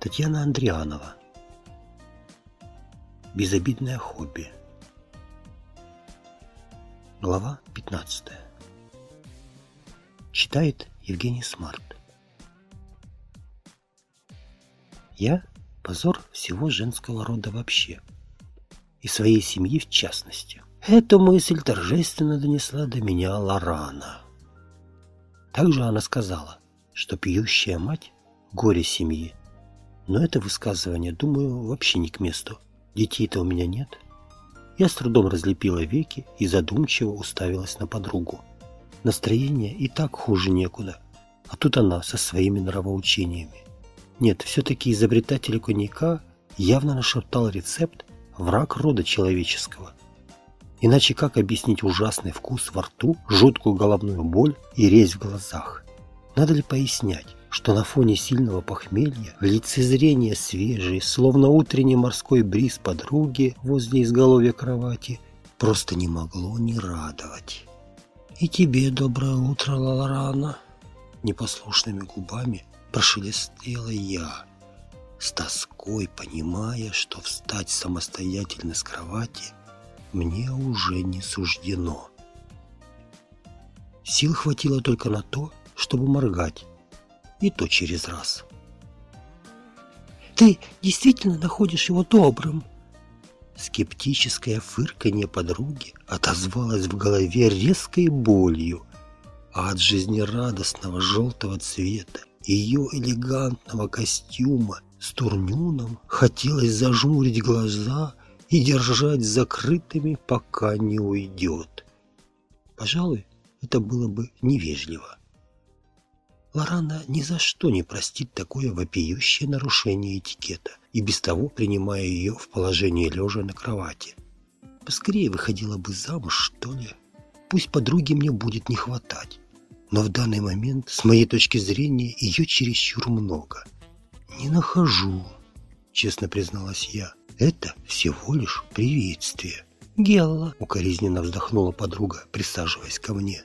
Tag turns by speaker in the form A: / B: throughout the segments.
A: Татьяна Андрианова. Безобидное хобби. Глава 15. Читает Евгений Смарт. Я – позор всего женского рода вообще. И своей семьи в частности. Эту мысль торжественно донесла до меня Лорана. Также она сказала, что пьющая мать – горе семьи, но это высказывание, думаю, вообще не к месту. Детей-то у меня нет. Я с трудом разлепила веки и задумчиво уставилась на подругу. Настроение и так хуже некуда. А тут она со своими нравоучениями. Нет, все-таки изобретатель коньяка явно нашептал рецепт враг рода человеческого. Иначе как объяснить ужасный вкус во рту, жуткую головную боль и резь в глазах? Надо ли пояснять? Что на фоне сильного похмелья лицезрение свежей, словно утренний морской бриз подруги возле изголовья кровати, просто не могло не радовать. «И тебе доброе утро, Лаларана!» Непослушными губами прошелестела я, с тоской понимая, что встать самостоятельно с кровати мне уже не суждено. Сил хватило только на то, чтобы моргать, и то через раз. «Ты действительно находишь его добрым?» Скептическое фырканье подруги отозвалось в голове резкой болью, а от жизнерадостного желтого цвета ее элегантного костюма с турнюном хотелось зажмурить глаза и держать закрытыми, пока не уйдет. Пожалуй, это было бы невежливо. Лорана ни за что не простит такое вопиющее нарушение этикета и без того принимая ее в положение лежа на кровати. Поскорее выходила бы замуж, что ли. Пусть подруги мне будет не хватать. Но в данный момент, с моей точки зрения, ее чересчур много. «Не нахожу», — честно призналась я. «Это всего лишь приветствие». «Гелла», — укоризненно вздохнула подруга, присаживаясь ко мне.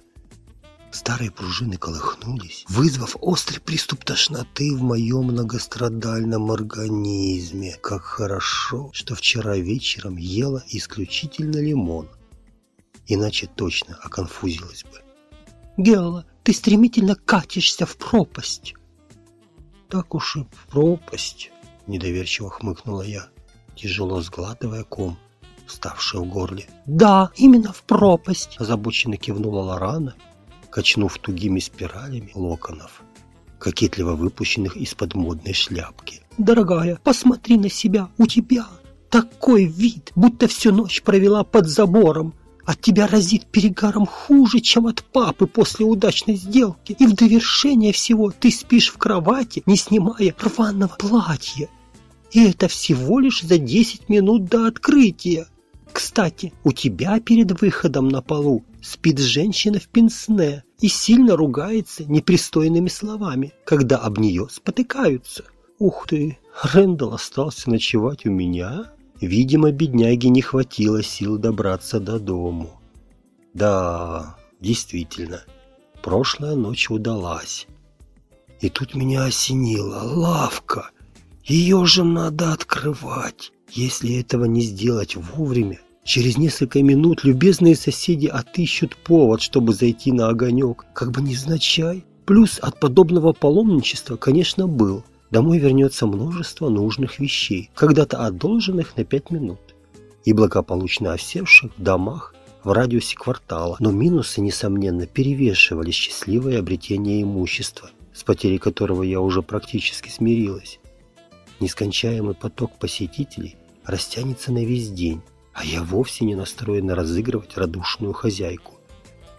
A: Старые пружины колыхнулись, вызвав острый приступ тошноты в моем многострадальном организме. Как хорошо, что вчера вечером ела исключительно лимон. Иначе точно оконфузилась бы. «Гелла, ты стремительно катишься в пропасть!» «Так уж и в пропасть!» — недоверчиво хмыкнула я, тяжело сглатывая ком, вставший в горле. «Да, именно в пропасть!» — озабоченно кивнула Лорана качнув тугими спиралями локонов, кокетливо выпущенных из-под модной шляпки. «Дорогая, посмотри на себя, у тебя такой вид, будто всю ночь провела под забором. От тебя разит перегаром хуже, чем от папы после удачной сделки. И в довершение всего ты спишь в кровати, не снимая рваного платья. И это всего лишь за 10 минут до открытия. Кстати, у тебя перед выходом на полу спит женщина в пенсне и сильно ругается непристойными словами, когда об нее спотыкаются. Ух ты, Рэндалл остался ночевать у меня? Видимо, бедняге не хватило сил добраться до дому. Да, действительно, прошлая ночь удалась. И тут меня осенило. Лавка! Ее же надо открывать. Если этого не сделать вовремя, Через несколько минут любезные соседи отыщут повод, чтобы зайти на огонек, как бы невзначай. Плюс от подобного паломничества, конечно, был. Домой вернется множество нужных вещей, когда-то одолженных на пять минут. И благополучно осевших в домах в радиусе квартала. Но минусы, несомненно, перевешивали счастливое обретение имущества, с потерей которого я уже практически смирилась. Нескончаемый поток посетителей растянется на весь день, а я вовсе не настроена разыгрывать радушную хозяйку,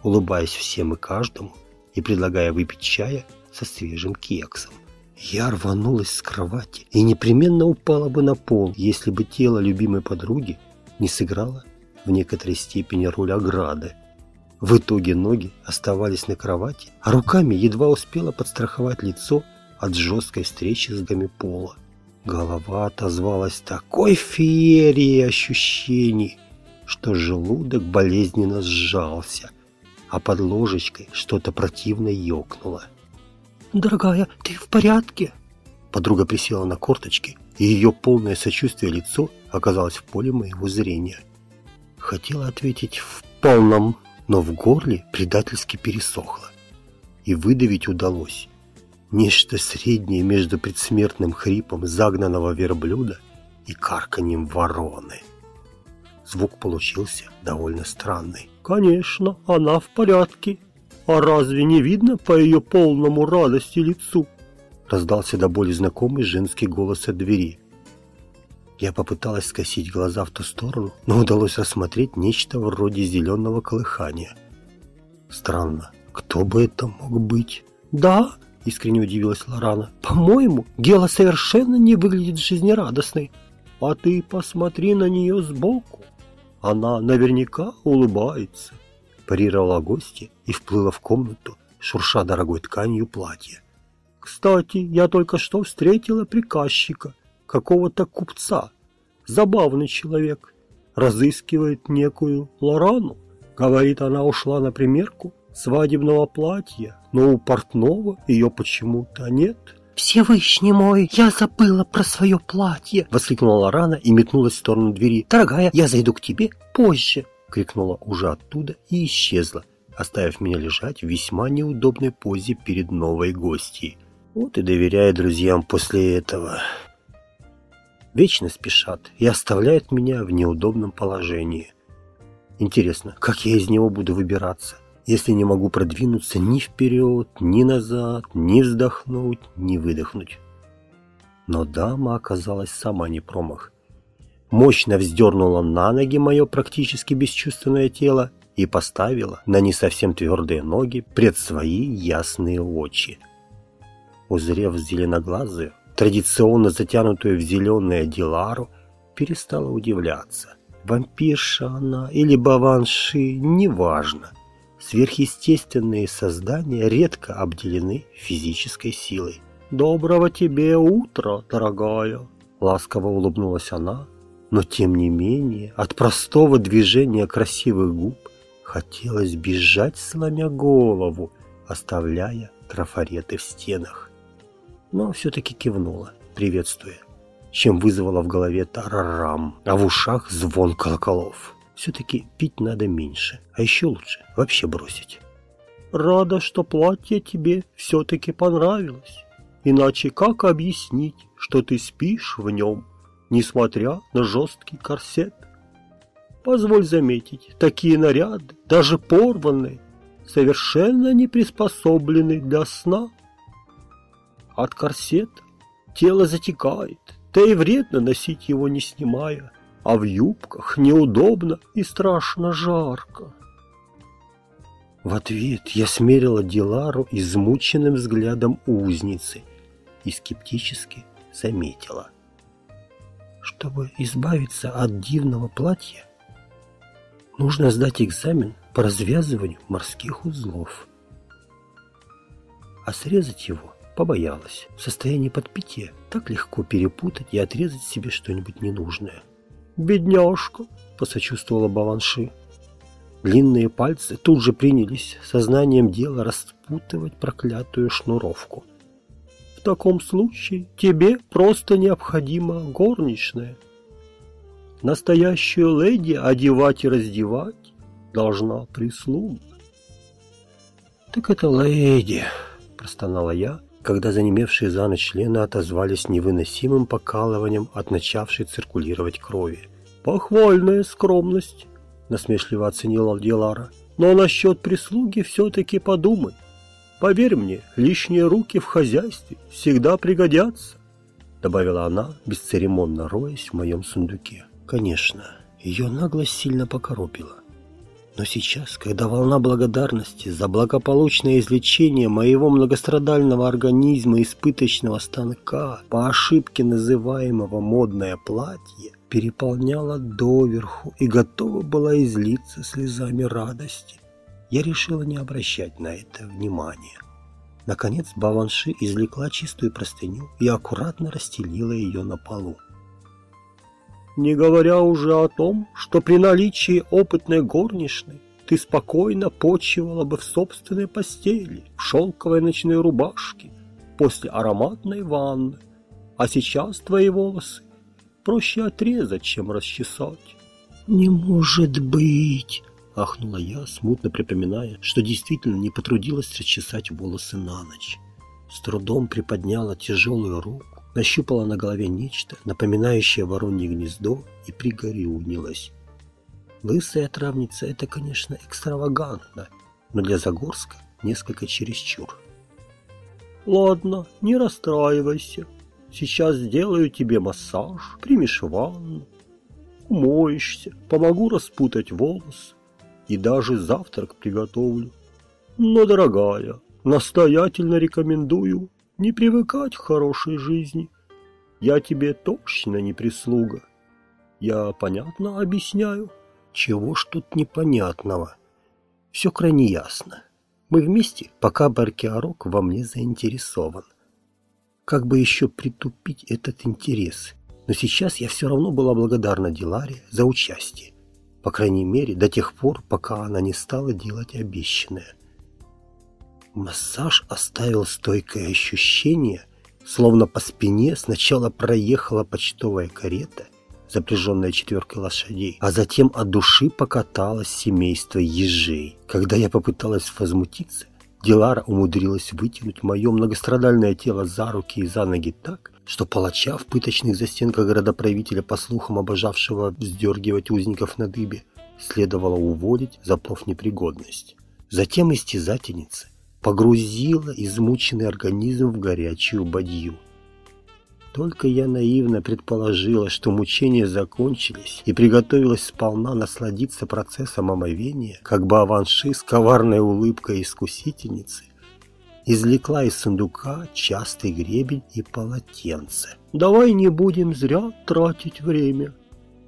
A: улыбаясь всем и каждому и предлагая выпить чая со свежим кексом. Я рванулась с кровати и непременно упала бы на пол, если бы тело любимой подруги не сыграло в некоторой степени роль ограды. В итоге ноги оставались на кровати, а руками едва успела подстраховать лицо от жесткой встречи с гами пола. Голова отозвалась такой феерией ощущений, что желудок болезненно сжался, а под ложечкой что-то противно ёкнуло. «Дорогая, ты в порядке?»
B: Подруга присела на корточки, и ее полное сочувствие лицо оказалось в поле моего зрения. Хотела ответить в полном, но в горле предательски пересохло. И выдавить удалось. Нечто среднее между предсмертным хрипом загнанного верблюда и карканьем вороны. Звук получился довольно странный. «Конечно, она в порядке. А разве не видно по ее полному радости лицу?» Раздался до боли знакомый женский голос от двери. Я попыталась скосить глаза в ту сторону, но удалось рассмотреть нечто вроде зеленого колыхания. Странно, кто бы это мог быть? «Да?» – искренне удивилась Лорана. «По-моему, Гела совершенно не выглядит жизнерадостной. А ты посмотри на нее сбоку. Она наверняка улыбается». Парировала гостья и вплыла в комнату, шурша дорогой тканью платья. «Кстати, я только что встретила приказчика, какого-то купца. Забавный человек. Разыскивает некую Лорану. Говорит, она ушла на примерку свадебного платья, но у портного ее почему-то нет.
A: «Всевышний мой, я забыла про свое платье!» — воскликнула Лорана и метнулась в сторону двери. «Дорогая, я зайду к тебе позже!» — крикнула уже оттуда и исчезла, оставив меня лежать в весьма неудобной позе перед новой гостьей. Вот и доверяю друзьям после этого. Вечно спешат и оставляют меня в неудобном положении. Интересно, как я из него буду выбираться? Если не могу продвинуться ни вперед, ни назад, ни вздохнуть, ни выдохнуть. Но дама оказалась сама не промах. Мощно вздернула на ноги мое практически бесчувственное тело и поставила на не совсем твердые ноги пред свои ясные очи. Узрев зеленоглазую, традиционно затянутую в зеленое Дилару, перестала удивляться. Вампирша она или баванши, неважно – Сверхъестественные создания редко обделены физической силой. «Доброго тебе утра, дорогая!» Ласково улыбнулась она, но тем не менее от простого движения красивых губ хотелось бежать, сломя голову, оставляя трафареты в стенах. Но все-таки кивнула, приветствуя, чем вызвала в голове тарарам, а в ушах звон колоколов. Все-таки пить надо меньше, а еще лучше вообще бросить. Рада, что платье тебе все-таки понравилось. Иначе как объяснить, что ты спишь в нем, несмотря на жесткий корсет? Позволь заметить, такие наряды, даже порванные, совершенно не приспособлены для сна. От корсета тело затекает, да и вредно носить его не снимая а в юбках неудобно и страшно жарко. В ответ я смерила Дилару измученным взглядом узницы и скептически заметила. Чтобы избавиться от дивного платья, нужно сдать экзамен по развязыванию морских узлов. А срезать его побоялась. В состоянии подпития так легко перепутать и отрезать себе что-нибудь ненужное. «Бедняжка!» – посочувствовала Баванши. Длинные пальцы тут же принялись сознанием дела распутывать проклятую шнуровку. «В таком случае тебе просто необходима горничная. Настоящую леди одевать и раздевать должна прислуга». «Так это леди!» – простонала я, когда занемевшие за ночь члены отозвались невыносимым покалыванием от начавшей циркулировать крови. «Похвальная скромность», – насмешливо оценила Дилара. «Но насчет прислуги все-таки подумай. Поверь мне, лишние руки в хозяйстве всегда пригодятся», – добавила она, бесцеремонно роясь в моем сундуке. Конечно, ее наглость сильно покоробила. Но сейчас, когда волна благодарности за благополучное излечение моего многострадального организма из пыточного станка, по ошибке называемого «модное платье», переполняла доверху и готова была излиться слезами радости, я решила не обращать на это внимания. Наконец Баванши извлекла чистую простыню и аккуратно расстелила ее на полу. Не говоря уже о том, что при наличии опытной горничной ты спокойно почивала бы в собственной постели, в шелковой ночной рубашке, после ароматной ванны,
C: А сейчас твои волосы проще отрезать, чем расчесать.
A: «Не может быть!»
C: — ахнула я, смутно припоминая, что действительно не потрудилась расчесать волосы на ночь. С трудом приподняла тяжелую руку, нащупала на голове нечто, напоминающее воронье гнездо, и пригорюнилась. Лысая травница — это, конечно, экстравагантно, но для Загорска несколько чересчур. «Ладно, не расстраивайся. Сейчас сделаю тебе массаж, примешь ванну, умоешься, помогу распутать волосы и даже завтрак приготовлю. Но, дорогая, настоятельно рекомендую не привыкать к хорошей жизни. Я тебе точно не прислуга. Я понятно объясняю?
A: Чего ж тут непонятного? Все крайне ясно. Мы вместе, пока Баркиарок во мне заинтересован. Как бы еще притупить этот интерес? Но сейчас я все равно была благодарна Диларе за участие. По крайней мере, до тех пор, пока она не стала делать обещанное. Массаж оставил стойкое ощущение, словно по спине сначала проехала почтовая карета, запряженная четверкой лошадей, а затем от души покаталось семейство ежей. Когда я попыталась возмутиться, Дилара умудрилась вытянуть мое многострадальное тело за руки и за ноги так, что палача в пыточных застенках градоправителя, по слухам обожавшего вздергивать узников на дыбе, следовало уволить за профнепригодность. Затем истязательница погрузила измученный организм в горячую бадью. Только я наивно предположила, что мучения закончились и приготовилась сполна насладиться процессом омовения, как бы аванши с коварной улыбкой искусительницы извлекла из сундука частый гребень и полотенце. «Давай не будем зря тратить время.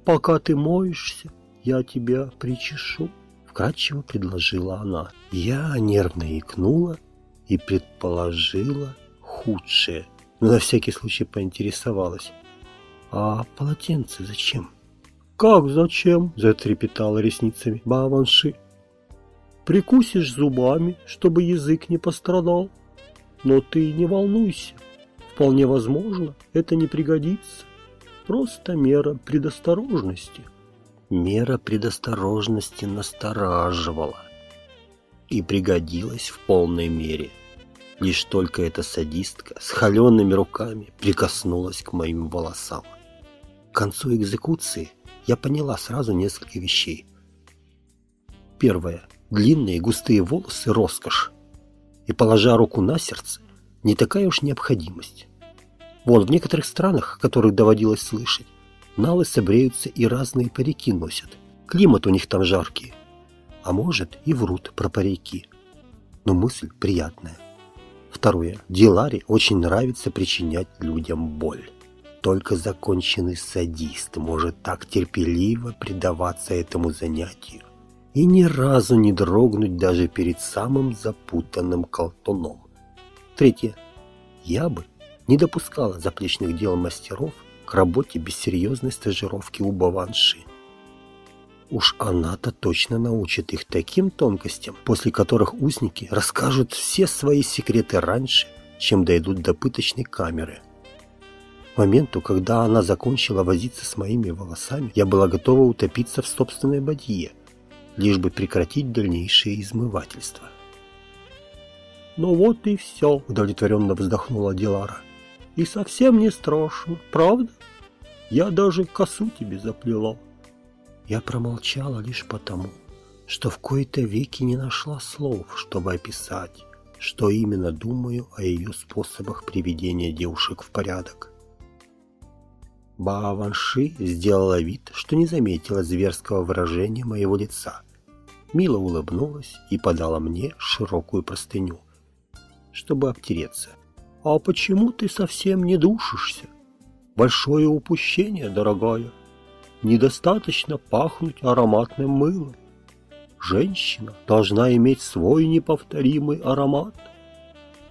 A: Пока ты моешься, я тебя причешу», — вкратчиво предложила она. Я нервно икнула и предположила худшее — но на всякий случай поинтересовалась. «А полотенце зачем?» «Как зачем?» – затрепетала ресницами Баванши. «Прикусишь зубами, чтобы язык не пострадал. Но ты не волнуйся. Вполне возможно, это не пригодится. Просто мера предосторожности». Мера предосторожности настораживала и пригодилась в полной мере – Лишь только эта садистка с холеными руками прикоснулась к моим волосам. К концу экзекуции я поняла сразу несколько вещей. Первое. Длинные густые волосы – роскошь. И, положа руку на сердце, не такая уж необходимость. Вот в некоторых странах, которых доводилось слышать, на лысо бреются и разные парики носят. Климат у них там жаркий. А может и врут про парики. Но мысль приятная. Второе. Диларе очень нравится причинять людям боль. Только законченный садист может так терпеливо предаваться этому занятию и ни разу не дрогнуть даже перед самым запутанным колтуном. Третье. Я бы не допускала заплечных дел мастеров к работе без серьезной стажировки у Баванши. Уж она-то точно научит их таким тонкостям, после которых узники расскажут все свои секреты раньше, чем дойдут до пыточной камеры. К моменту, когда она закончила возиться с моими волосами, я была готова утопиться в собственной бадье, лишь бы прекратить дальнейшее измывательство. «Ну вот и все», — удовлетворенно вздохнула Дилара. «И совсем не страшно, правда? Я даже косу тебе заплела». Я промолчала лишь потому, что в кои-то веки не нашла слов, чтобы описать, что именно думаю о ее способах приведения девушек в порядок. Бааванши сделала вид, что не заметила зверского выражения моего лица. Мило улыбнулась и подала мне широкую простыню, чтобы обтереться. «А почему ты совсем не душишься? Большое упущение, дорогая недостаточно пахнуть ароматным мылом. Женщина должна иметь свой неповторимый аромат.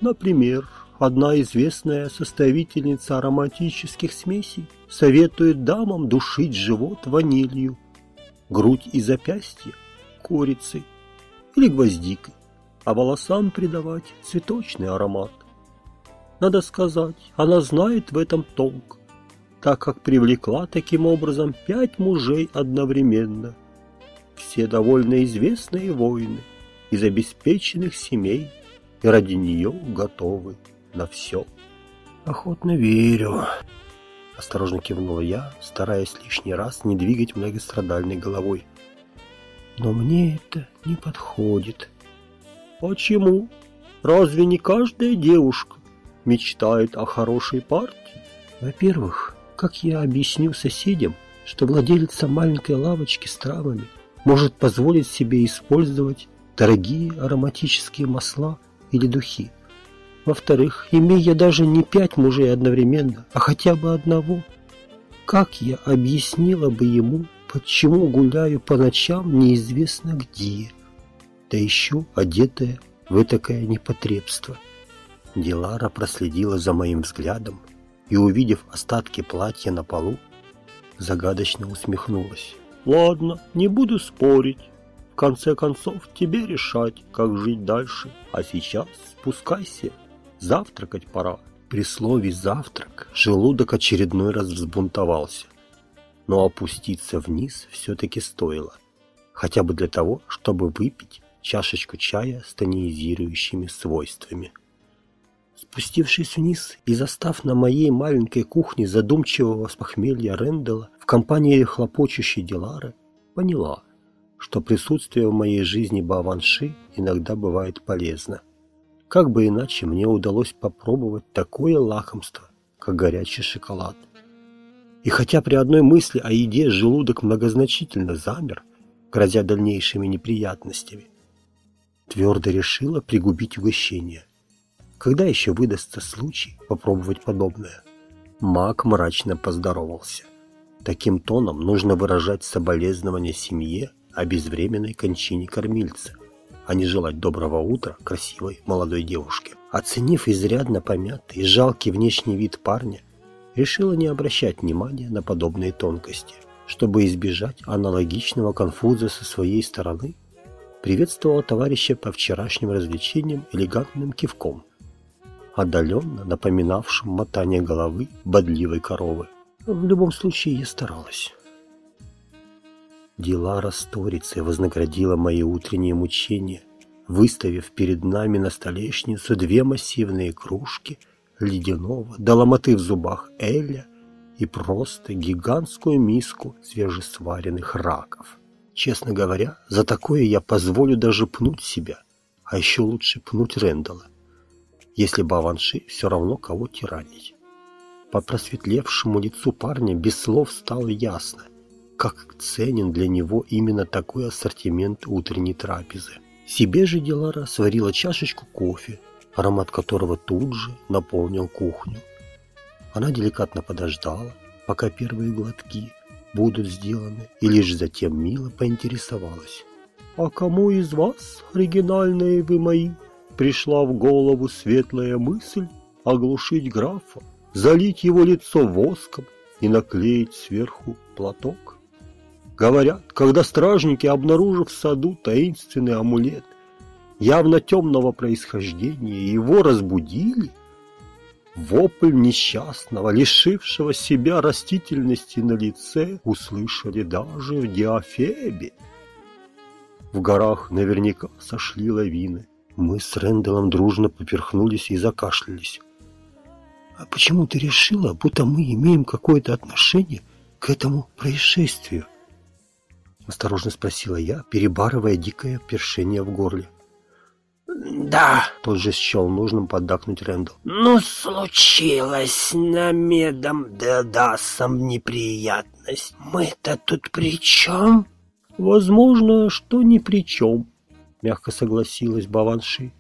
A: Например, одна известная составительница ароматических смесей советует дамам душить живот ванилью, грудь и запястья – курицей или гвоздикой, а волосам придавать цветочный аромат. Надо сказать, она знает в этом толк, так как привлекла таким образом пять мужей одновременно. Все довольно известные воины из обеспеченных семей и ради нее готовы на все.
B: Охотно верю.
A: Осторожно кивнула я, стараясь лишний раз не двигать многострадальной головой.
B: Но мне это не подходит.
A: Почему? Разве не каждая девушка мечтает о хорошей партии?
B: Во-первых, как я объясню соседям, что владелица маленькой лавочки с травами может позволить себе использовать дорогие ароматические масла или духи? Во-вторых, имея даже не пять мужей одновременно, а хотя бы одного, как я объяснила бы ему, почему гуляю по ночам неизвестно где, да еще одетая в такое непотребство?
A: Дилара проследила за моим взглядом и, увидев остатки платья на полу, загадочно усмехнулась. «Ладно, не буду спорить. В конце концов, тебе решать, как жить дальше. А сейчас спускайся Завтракать пора. При слове «завтрак» желудок очередной раз взбунтовался. Но опуститься вниз все-таки стоило. Хотя бы для того, чтобы выпить чашечку чая с тонизирующими свойствами. Спустившись вниз и застав на моей маленькой кухне задумчивого с похмелья Рэндала в компании хлопочущей Дилары, поняла, что присутствие в моей жизни Баванши иногда бывает полезно. Как бы иначе мне удалось попробовать такое лакомство, как горячий шоколад. И хотя при одной мысли о еде желудок многозначительно замер, грозя дальнейшими неприятностями, твердо решила пригубить угощение. Когда еще выдастся случай попробовать подобное? Маг мрачно поздоровался. Таким тоном нужно выражать соболезнования семье о безвременной кончине кормильца – а не желать доброго утра красивой молодой девушке. Оценив изрядно помятый и жалкий внешний вид парня, решила не обращать внимания на подобные тонкости. Чтобы избежать аналогичного конфуза со своей стороны, приветствовала товарища по вчерашним развлечениям элегантным кивком, отдаленно напоминавшим мотание головы бодливой коровы. В любом случае я старалась. Дилара Сторицей вознаградила мои утренние мучения, выставив перед нами на столешницу две массивные кружки ледяного, до ломоты в зубах Эля и просто гигантскую миску свежесваренных раков. Честно говоря, за такое я позволю даже пнуть себя, а еще лучше пнуть Рэндала, если Баванши все равно кого тиранить. По просветлевшему лицу парня без слов стало ясно – как ценен для него именно такой ассортимент утренней трапезы. Себе же Дилара сварила чашечку кофе, аромат которого тут же наполнил кухню. Она деликатно подождала, пока первые глотки будут сделаны, и лишь затем мило поинтересовалась. «А кому из вас, оригинальные вы мои, пришла в голову светлая мысль оглушить графа, залить его лицо воском и наклеить сверху платок?» Говорят, когда стражники, обнаружив в саду таинственный амулет, явно темного происхождения, его разбудили, вопль несчастного, лишившего себя растительности на лице, услышали даже в Диафебе. В горах наверняка сошли лавины. Мы с Рэндаллом дружно поперхнулись и закашлялись.
B: «А почему ты решила, будто мы имеем какое-то отношение к этому происшествию?»
A: Осторожно спросила я, перебарывая дикое першение в горле.
B: «Да», —
A: тут же счел нужным поддакнуть Рэндалл.
B: «Ну, случилось на медом да дасом неприятность. Мы-то тут при чем?»
A: «Возможно, что ни при чем», — мягко согласилась Баванши.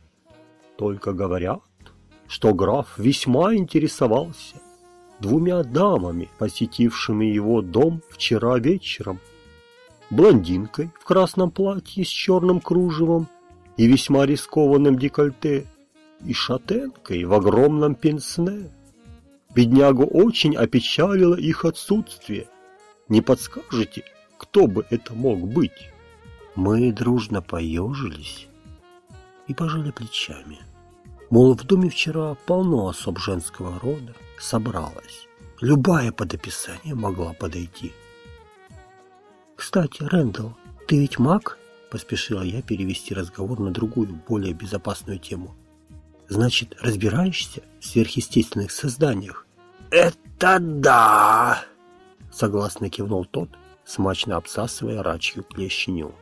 A: «Только говорят, что граф весьма интересовался двумя дамами, посетившими его дом вчера вечером блондинкой в красном платье с черным кружевом и весьма рискованным декольте, и шатенкой в огромном пенсне. Беднягу очень опечалило их отсутствие. Не подскажете, кто бы это мог быть?
B: Мы дружно поежились и пожали плечами.
A: Мол, в доме вчера полно особ женского рода собралось. Любая под описание могла подойти. «Кстати, Рэндалл, ты ведь маг?» Поспешила я перевести разговор на другую, более безопасную тему. «Значит, разбираешься в сверхъестественных созданиях?»
B: «Это да!»
A: Согласно кивнул тот, смачно обсасывая рачью клещеню.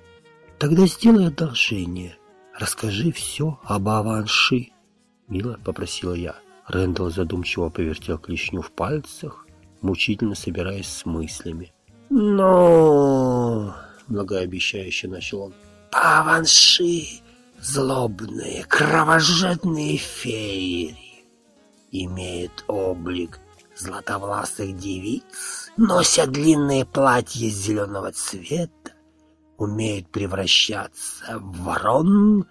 A: «Тогда сделай одолжение. Расскажи все об Аванши», — мило попросила я. Рэндалл задумчиво повертел клешню в пальцах, мучительно собираясь с мыслями.
B: «Но...»
A: — многообещающе начал он.
B: «Паванши — злобные, кровожадные феи, имеют облик златовласых девиц, носят длинные платья зеленого цвета, умеют превращаться в ворон,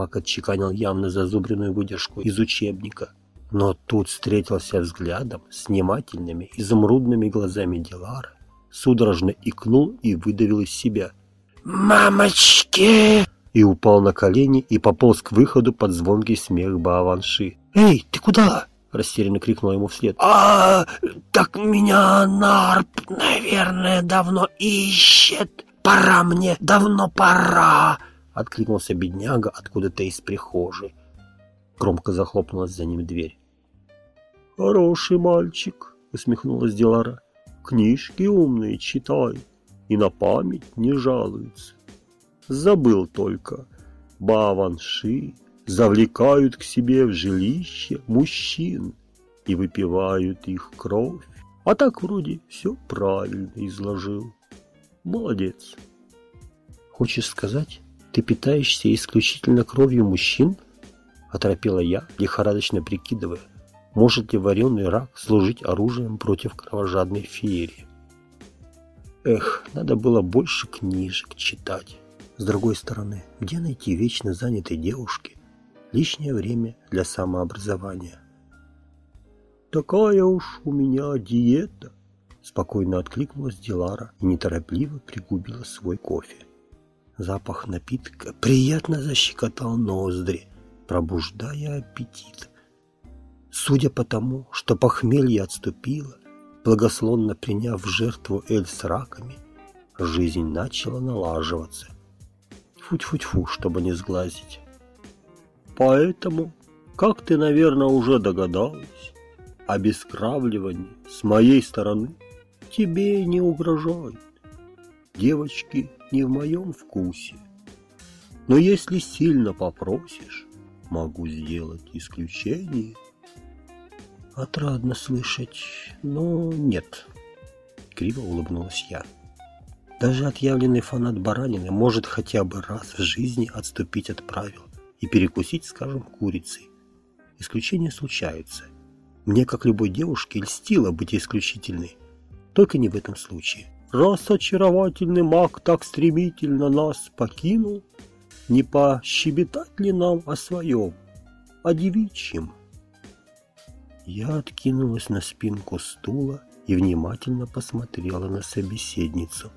A: Пак отчеканил явно зазубренную выдержку из учебника. Но тут встретился взглядом с внимательными изумрудными глазами Дилара, судорожно икнул и выдавил из себя.
B: «Мамочки!»
A: И упал на колени и пополз к выходу под звонкий смех Бааванши.
B: «Эй, ты куда?»
A: — растерянно крикнул ему вслед.
B: «А, так меня Нарп, наверное, давно ищет. Пора мне, давно пора!»
A: — откликнулся бедняга откуда-то из прихожей. Громко захлопнулась за ним дверь. «Хороший мальчик», — усмехнулась Дилара. «Книжки умные читай и на память не жалуется. Забыл только, баванши завлекают к себе в жилище мужчин и выпивают их кровь. А так вроде все правильно изложил. Молодец. Хочешь сказать, ты питаешься исключительно кровью мужчин? Оторопела я, лихорадочно прикидывая, может ли вареный рак служить оружием против кровожадной феерии. Эх, надо было больше книжек читать. С другой стороны, где найти вечно занятой девушке лишнее время для самообразования? «Такая уж у меня диета», — спокойно откликнулась Дилара и неторопливо пригубила свой кофе. Запах напитка приятно защекотал ноздри, пробуждая аппетит. Судя по тому, что похмелье отступило, благословно приняв жертву Эль с раками, жизнь начала налаживаться. Фу-фу-фу, чтобы не сглазить. Поэтому, как ты, наверное, уже догадалась, обескравливание с моей стороны тебе не угрожает. Девочки не в моем вкусе. Но если сильно попросишь, могу сделать исключение. Отрадно слышать, но нет. Криво улыбнулась я. Даже отъявленный фанат баранины может хотя бы раз в жизни отступить от правил и перекусить, скажем, курицей. Исключения случаются. Мне, как любой девушке, льстило быть исключительной. Только не в этом случае. Раз очаровательный маг так стремительно нас покинул, не пощебетать ли нам о своем, о девичьем? Я откинулась на спинку стула и внимательно посмотрела на собеседницу.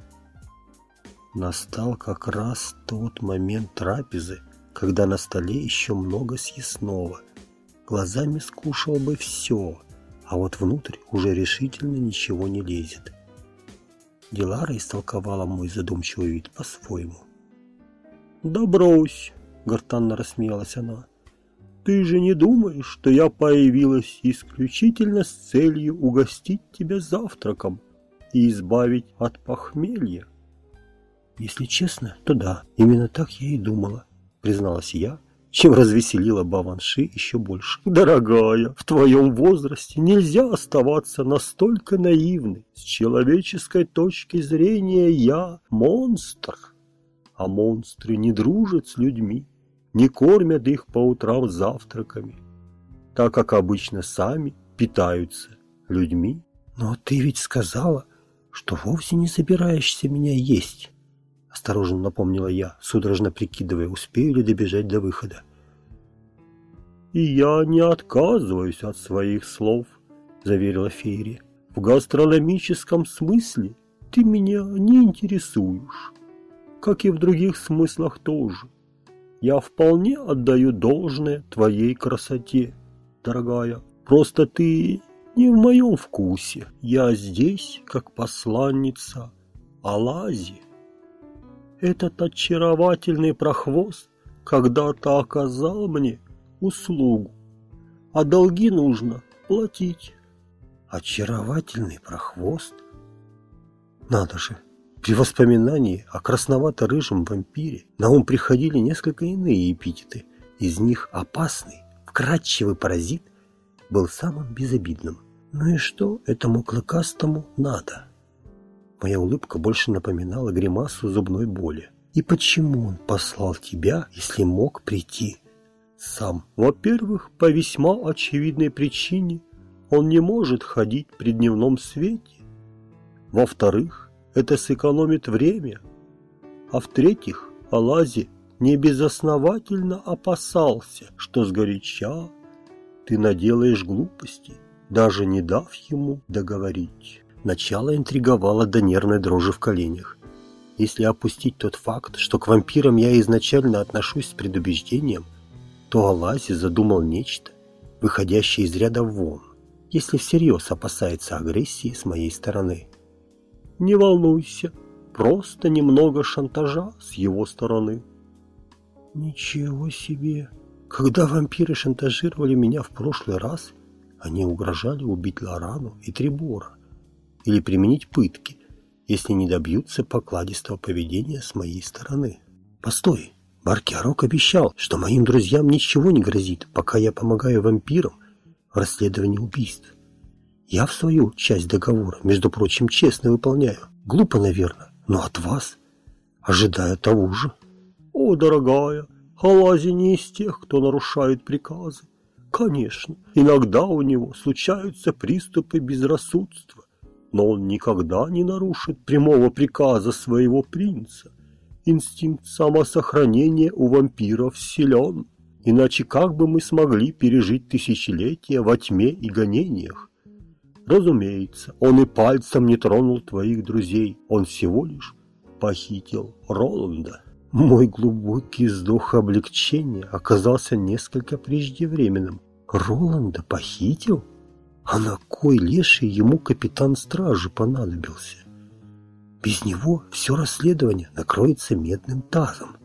A: Настал как раз тот момент трапезы, когда на столе еще много съестного. Глазами скушал бы все, а вот внутрь уже решительно ничего не лезет. Дилара истолковала мой задумчивый вид по-своему. «Да брось!» — гортанно рассмеялась она. «Ты же не думаешь, что я появилась исключительно с целью угостить тебя завтраком и избавить от похмелья?» «Если честно, то да, именно так я и думала», — призналась я, чем развеселила Баванши еще больше. «Дорогая, в твоем возрасте нельзя оставаться настолько наивной. С человеческой точки зрения я монстр, а монстры не дружат с людьми, не кормят их по утрам завтраками, так как обычно сами питаются людьми. Но ты ведь сказала, что вовсе не собираешься меня есть». Осторожно напомнила я, судорожно прикидывая, успею ли добежать до выхода. «И я не отказываюсь от своих слов», — заверила Фейри. «В гастрономическом смысле ты меня не интересуешь, как и в других смыслах тоже. Я вполне отдаю должное твоей красоте, дорогая. Просто ты не в моем вкусе. Я здесь, как посланница Алази. Этот очаровательный прохвост когда-то оказал мне услугу, а долги нужно платить. Очаровательный прохвост? Надо же, при воспоминании о красновато-рыжем вампире на ум приходили несколько иные эпитеты. Из них опасный, вкрадчивый паразит был самым безобидным. Ну и что этому клыкастому надо? Моя улыбка больше напоминала гримасу зубной боли. И почему он послал тебя, если мог прийти сам? Во-первых, по весьма очевидной причине он не может ходить при дневном свете. Во-вторых, это сэкономит время. А в-третьих, Алази небезосновательно опасался, что сгоряча ты наделаешь глупостей, даже не дав ему договорить. Начало интриговало до нервной дрожи в коленях. Если опустить тот факт, что к вампирам я изначально отношусь с предубеждением, то Алази задумал нечто, выходящее из ряда вон, если всерьез опасается агрессии с моей стороны. Не волнуйся, просто немного шантажа с его стороны. Ничего себе! Когда вампиры шантажировали меня в прошлый раз, они угрожали убить Лорану и Трибора или применить пытки, если не добьются покладистого поведения с моей стороны. Постой, Баркиарок обещал, что моим друзьям ничего не грозит, пока я помогаю вампирам в расследовании убийств. Я в свою часть договора, между прочим, честно выполняю. Глупо, наверное, но от вас ожидаю того же. О, дорогая, Халази не из тех, кто нарушает приказы. Конечно, иногда у него случаются приступы безрассудства, но он никогда не нарушит прямого приказа своего принца. Инстинкт самосохранения у вампиров силен, иначе как бы мы смогли пережить тысячелетия во тьме и гонениях? Разумеется, он и пальцем не тронул твоих друзей, он всего лишь похитил Роланда. Мой глубокий вздох облегчения оказался несколько преждевременным. Роланда похитил? А на кой леший ему капитан стражи понадобился? Без него все расследование накроется медным тазом.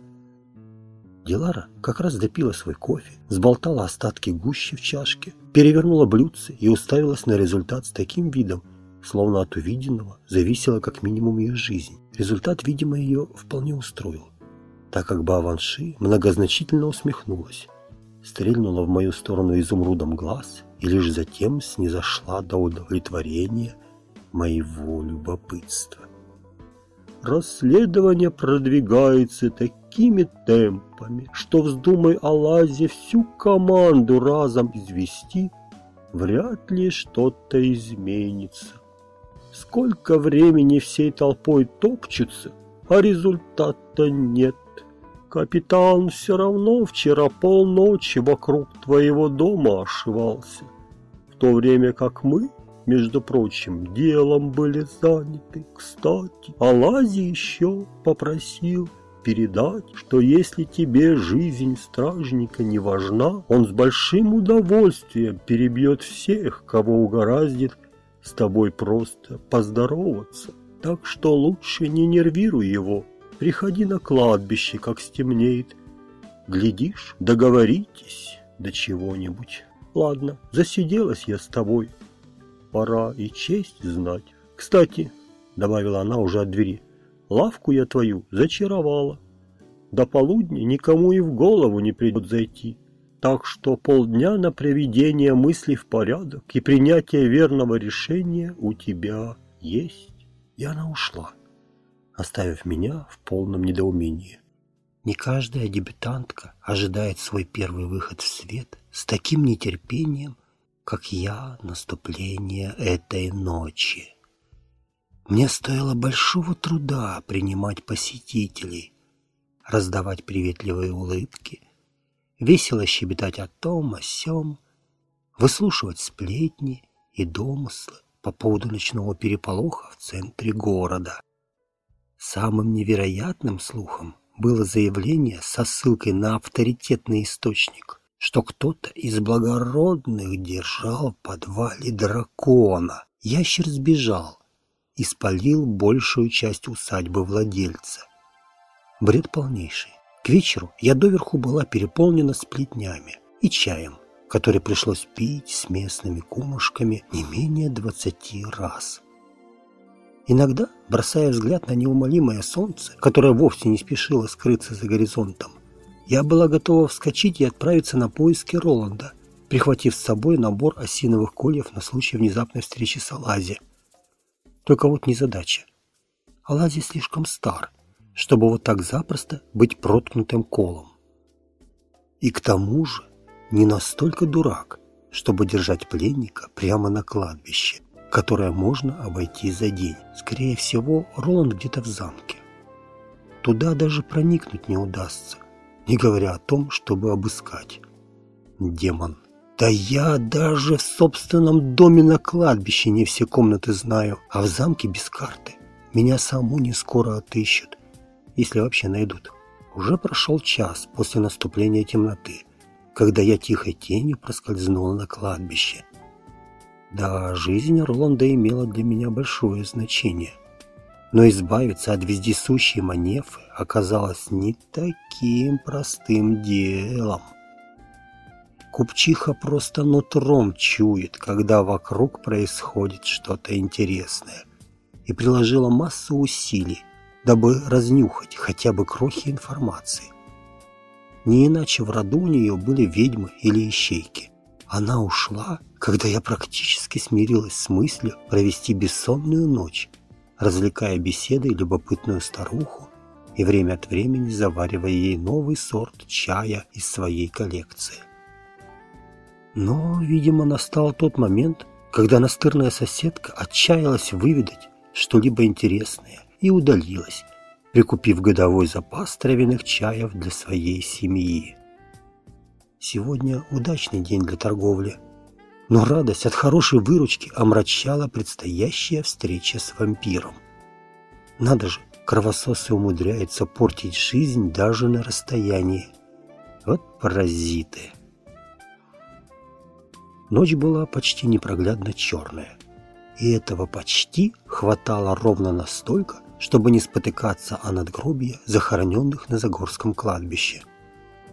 A: Дилара как раз допила свой кофе, сболтала остатки гущи в чашке, перевернула блюдце и уставилась на результат с таким видом, словно от увиденного зависела как минимум ее жизнь. Результат, видимо, ее вполне устроил так как Баванши многозначительно усмехнулась, стрельнула в мою сторону изумрудом глаз и лишь затем снизошла до удовлетворения моего любопытства. Расследование продвигается такими темпами, что вздумай Алазе всю команду разом извести, вряд ли что-то изменится. Сколько времени всей толпой топчутся, а результата нет. Капитан все равно вчера полночи вокруг твоего дома ошивался, в то время как мы, между прочим, делом были заняты. Кстати, Алази еще попросил передать, что если тебе жизнь стражника не важна, он с большим удовольствием перебьет всех, кого угораздит с тобой просто поздороваться. Так что лучше не нервируй его, Приходи на кладбище, как стемнеет. Глядишь, договоритесь до чего-нибудь. Ладно, засиделась я с тобой. Пора и честь знать. Кстати, добавила она уже от двери, лавку я твою зачаровала. До полудня никому и в голову не придет зайти. Так что полдня на приведение мыслей в порядок и принятие верного решения у тебя есть. И она ушла оставив меня в полном недоумении. Не каждая дебютантка ожидает свой первый выход в свет с таким нетерпением, как я наступление этой ночи. Мне стоило большого труда принимать посетителей, раздавать приветливые улыбки, весело щебетать о том, о сём, выслушивать сплетни и домыслы по поводу ночного переполоха в центре города. Самым невероятным слухом было заявление со ссылкой на авторитетный источник, что кто-то из благородных держал в подвале дракона. Ящер сбежал и спалил большую часть усадьбы владельца. Бред полнейший. К вечеру я доверху была переполнена сплетнями и чаем, который пришлось пить с местными кумушками не менее двадцати раз. Иногда, бросая взгляд на неумолимое солнце, которое вовсе не спешило скрыться за горизонтом, я была готова вскочить и отправиться на поиски Роланда, прихватив с собой набор осиновых кольев на случай внезапной встречи с Алази. Только вот незадача. Алази слишком стар, чтобы вот так запросто быть проткнутым колом. И к тому же не настолько дурак, чтобы держать пленника прямо на кладбище, которое можно обойти за день. Скорее всего, Роланд где-то в замке. Туда даже проникнуть не удастся, не говоря о том, чтобы обыскать. Демон. Да я даже в собственном доме на кладбище не все комнаты знаю, а в замке без карты. Меня саму не скоро отыщут если вообще найдут. Уже прошел час после наступления темноты, когда я тихой тенью проскользнула на кладбище. Да, жизнь Роланда имела для меня большое значение. Но избавиться от вездесущей манефы оказалось не таким простым делом. Купчиха просто нутром чует, когда вокруг происходит что-то интересное, и приложила массу усилий, дабы разнюхать хотя бы крохи информации. Не иначе в роду у нее были ведьмы или ищейки. Она ушла, когда я практически смирилась с мыслью провести бессонную ночь, развлекая беседой любопытную старуху и время от времени заваривая ей новый сорт чая из своей коллекции. Но, видимо, настал тот момент, когда настырная соседка отчаялась выведать что-либо интересное и удалилась, прикупив годовой запас травяных чаев для своей семьи. Сегодня удачный день для торговли, но радость от хорошей выручки омрачала предстоящая встреча с вампиром. Надо же, кровососы умудряются портить жизнь даже на расстоянии. Вот паразиты. Ночь была почти непроглядно черная. И этого почти хватало ровно настолько, чтобы не спотыкаться о надгробье захороненных на Загорском кладбище.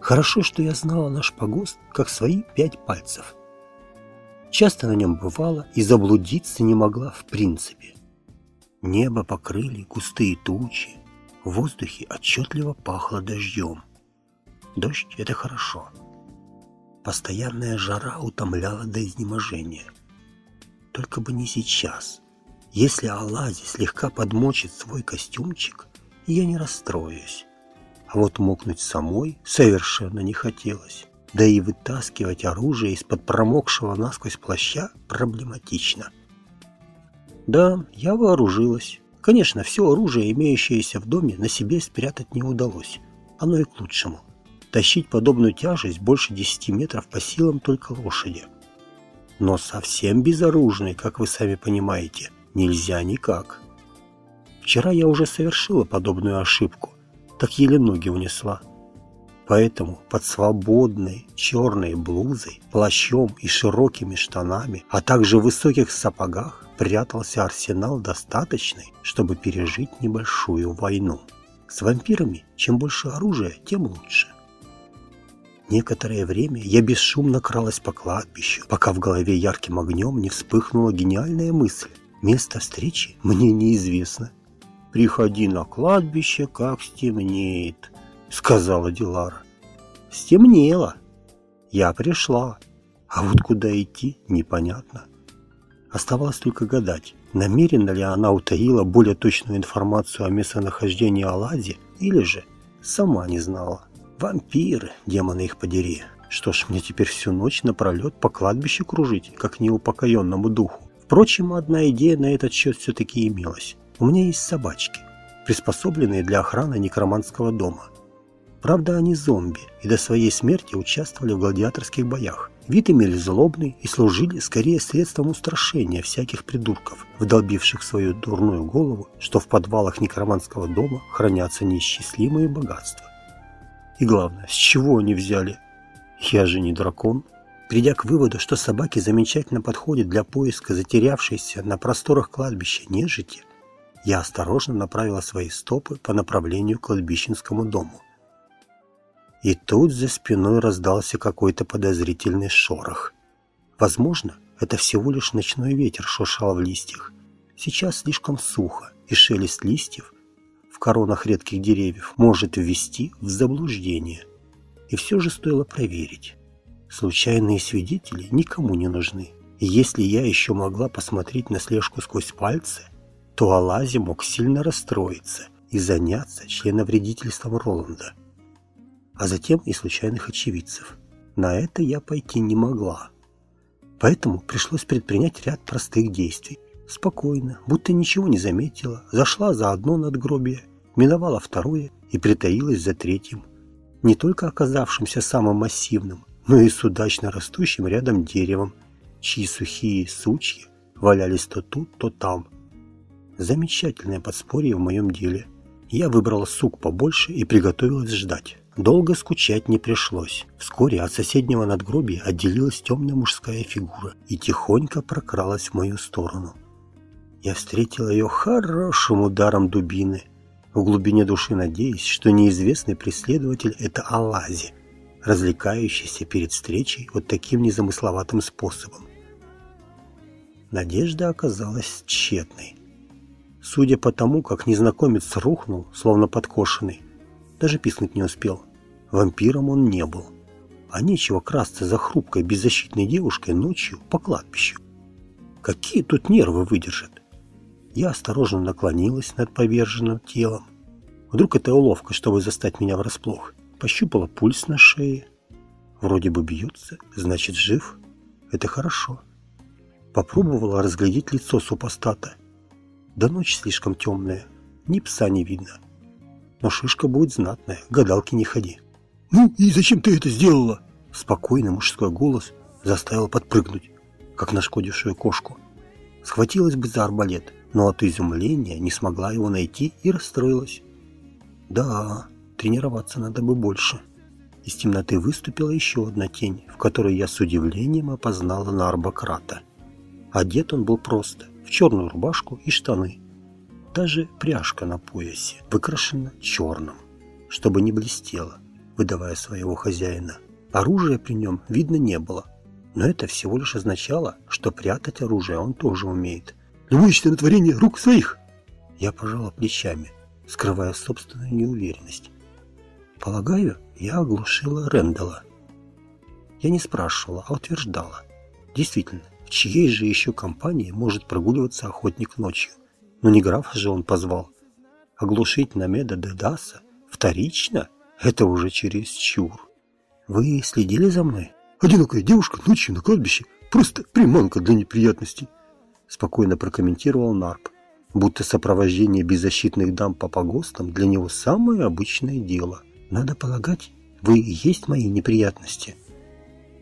A: Хорошо, что я знала наш погост как свои пять пальцев. Часто на нем бывало и заблудиться не могла в принципе. Небо покрыли густые тучи, в воздухе отчетливо пахло дождем. Дождь — это хорошо. Постоянная жара утомляла до изнеможения. Только бы не сейчас — если Алади слегка подмочит свой костюмчик, я не расстроюсь. Вот мокнуть самой совершенно не хотелось. Да и вытаскивать оружие из-под промокшего насквозь плаща проблематично. Да, я вооружилась. Конечно, все оружие, имеющееся в доме, на себе спрятать не удалось. Оно и к лучшему. Тащить подобную тяжесть больше 10 метров по силам только лошади. Но совсем безоружный, как вы сами понимаете, Нельзя никак. Вчера я уже совершила подобную ошибку, так еле ноги унесла. Поэтому под свободной черной блузой, плащом и широкими штанами, а также в высоких сапогах прятался арсенал достаточный, чтобы пережить небольшую войну. С вампирами чем больше оружия, тем лучше. Некоторое время я бесшумно кралась по кладбищу, пока в голове ярким огнем не вспыхнула гениальная мысль. Место встречи мне неизвестно. «Приходи на кладбище, как стемнеет», — сказала Дилара. «Стемнело. Я пришла. А вот куда идти, непонятно». Оставалось только гадать, намеренно ли она утаила более точную информацию о местонахождении Алади, или же сама не знала. Вампиры, демоны их подери. Что ж, мне теперь всю ночь напролет по кладбищу кружить, как неупокоенному духу. Впрочем, одна идея на этот счет все-таки имелась. У меня есть собачки, приспособленные для охраны некроманского дома. Правда, они зомби и до своей смерти участвовали в гладиаторских боях, Вид имели злобный и служили скорее средством устрашения всяких придурков, вдолбивших свою дурную голову, что в подвалах некроманского дома хранятся неисчислимые богатства. И главное, с чего они взяли? Я же не дракон. Придя к выводу, что собаки замечательно подходят для поиска затерявшейся на просторах кладбища нежити, я осторожно направила свои стопы по направлению к кладбищенскому дому. И тут за спиной раздался какой-то подозрительный шорох. Возможно, это всего лишь ночной ветер шуршал в листьях. Сейчас слишком сухо, и шелест листьев в коронах редких деревьев может ввести в заблуждение. И все же стоило проверить. Случайные свидетели никому не нужны. И если я еще могла посмотреть на слежку сквозь пальцы, то Алази мог сильно расстроиться и заняться членовредительством Роланда а затем и случайных очевидцев. На это я пойти не могла. Поэтому пришлось предпринять ряд простых действий. Спокойно, будто ничего не заметила, зашла за одно надгробие, миновала второе и притаилась за третьим. Не только оказавшимся самым массивным, но и с удачно растущим рядом деревом, чьи сухие сучья валялись то тут, то там. Замечательное подспорье в моем деле. Я выбрала сук побольше и приготовилась ждать. Долго скучать не пришлось. Вскоре от соседнего надгробия отделилась темная мужская фигура и тихонько прокралась в мою сторону. Я встретил ее хорошим ударом дубины, в глубине души надеясь, что неизвестный преследователь – это Алази, развлекающийся перед встречей вот таким незамысловатым способом. Надежда оказалась тщетной. Судя по тому, как незнакомец рухнул, словно подкошенный, даже пискнуть не успел. Вампиром он не был. А нечего красться за хрупкой беззащитной девушкой ночью по кладбищу. Какие тут нервы выдержат? Я осторожно наклонилась над поверженным телом. Вдруг это уловка, чтобы застать меня врасплох. Пощупала пульс на шее. Вроде бы бьется, значит жив. Это хорошо. Попробовала разглядеть лицо супостата. Да ночь слишком темная, ни пса не видно. Но шишка будет знатная, гадалки не ходи. «Ну и зачем ты это сделала?» Спокойный мужской голос заставил подпрыгнуть, как нашкодившую кошку. Схватилась бы за арбалет, но от изумления не смогла его найти и расстроилась. «Да, тренироваться надо бы больше». Из темноты выступила еще одна тень, в которой я с удивлением опознала Нарбократа. Одет он был просто, в черную рубашку и штаны. Даже пряжка на поясе выкрашена черным, чтобы не блестела выдавая своего хозяина. Оружия при нем видно не было, но это всего лишь означало, что прятать оружие он тоже умеет. «Любуешься на творение рук своих!» Я пожала плечами, скрывая собственную неуверенность. Полагаю, я оглушила Рэндала. Я не спрашивала, а утверждала. Действительно, в чьей же еще компании может прогуливаться охотник ночью? Но не графа же он позвал. Оглушить Намеда Дедаса вторично? Это уже чересчур. Вы следили за мной? Одинокая девушка ночью на кладбище. Просто приманка для неприятностей. Спокойно прокомментировал Нарп. Будто сопровождение беззащитных дам по погостам для него самое обычное дело. Надо полагать, вы и есть мои неприятности.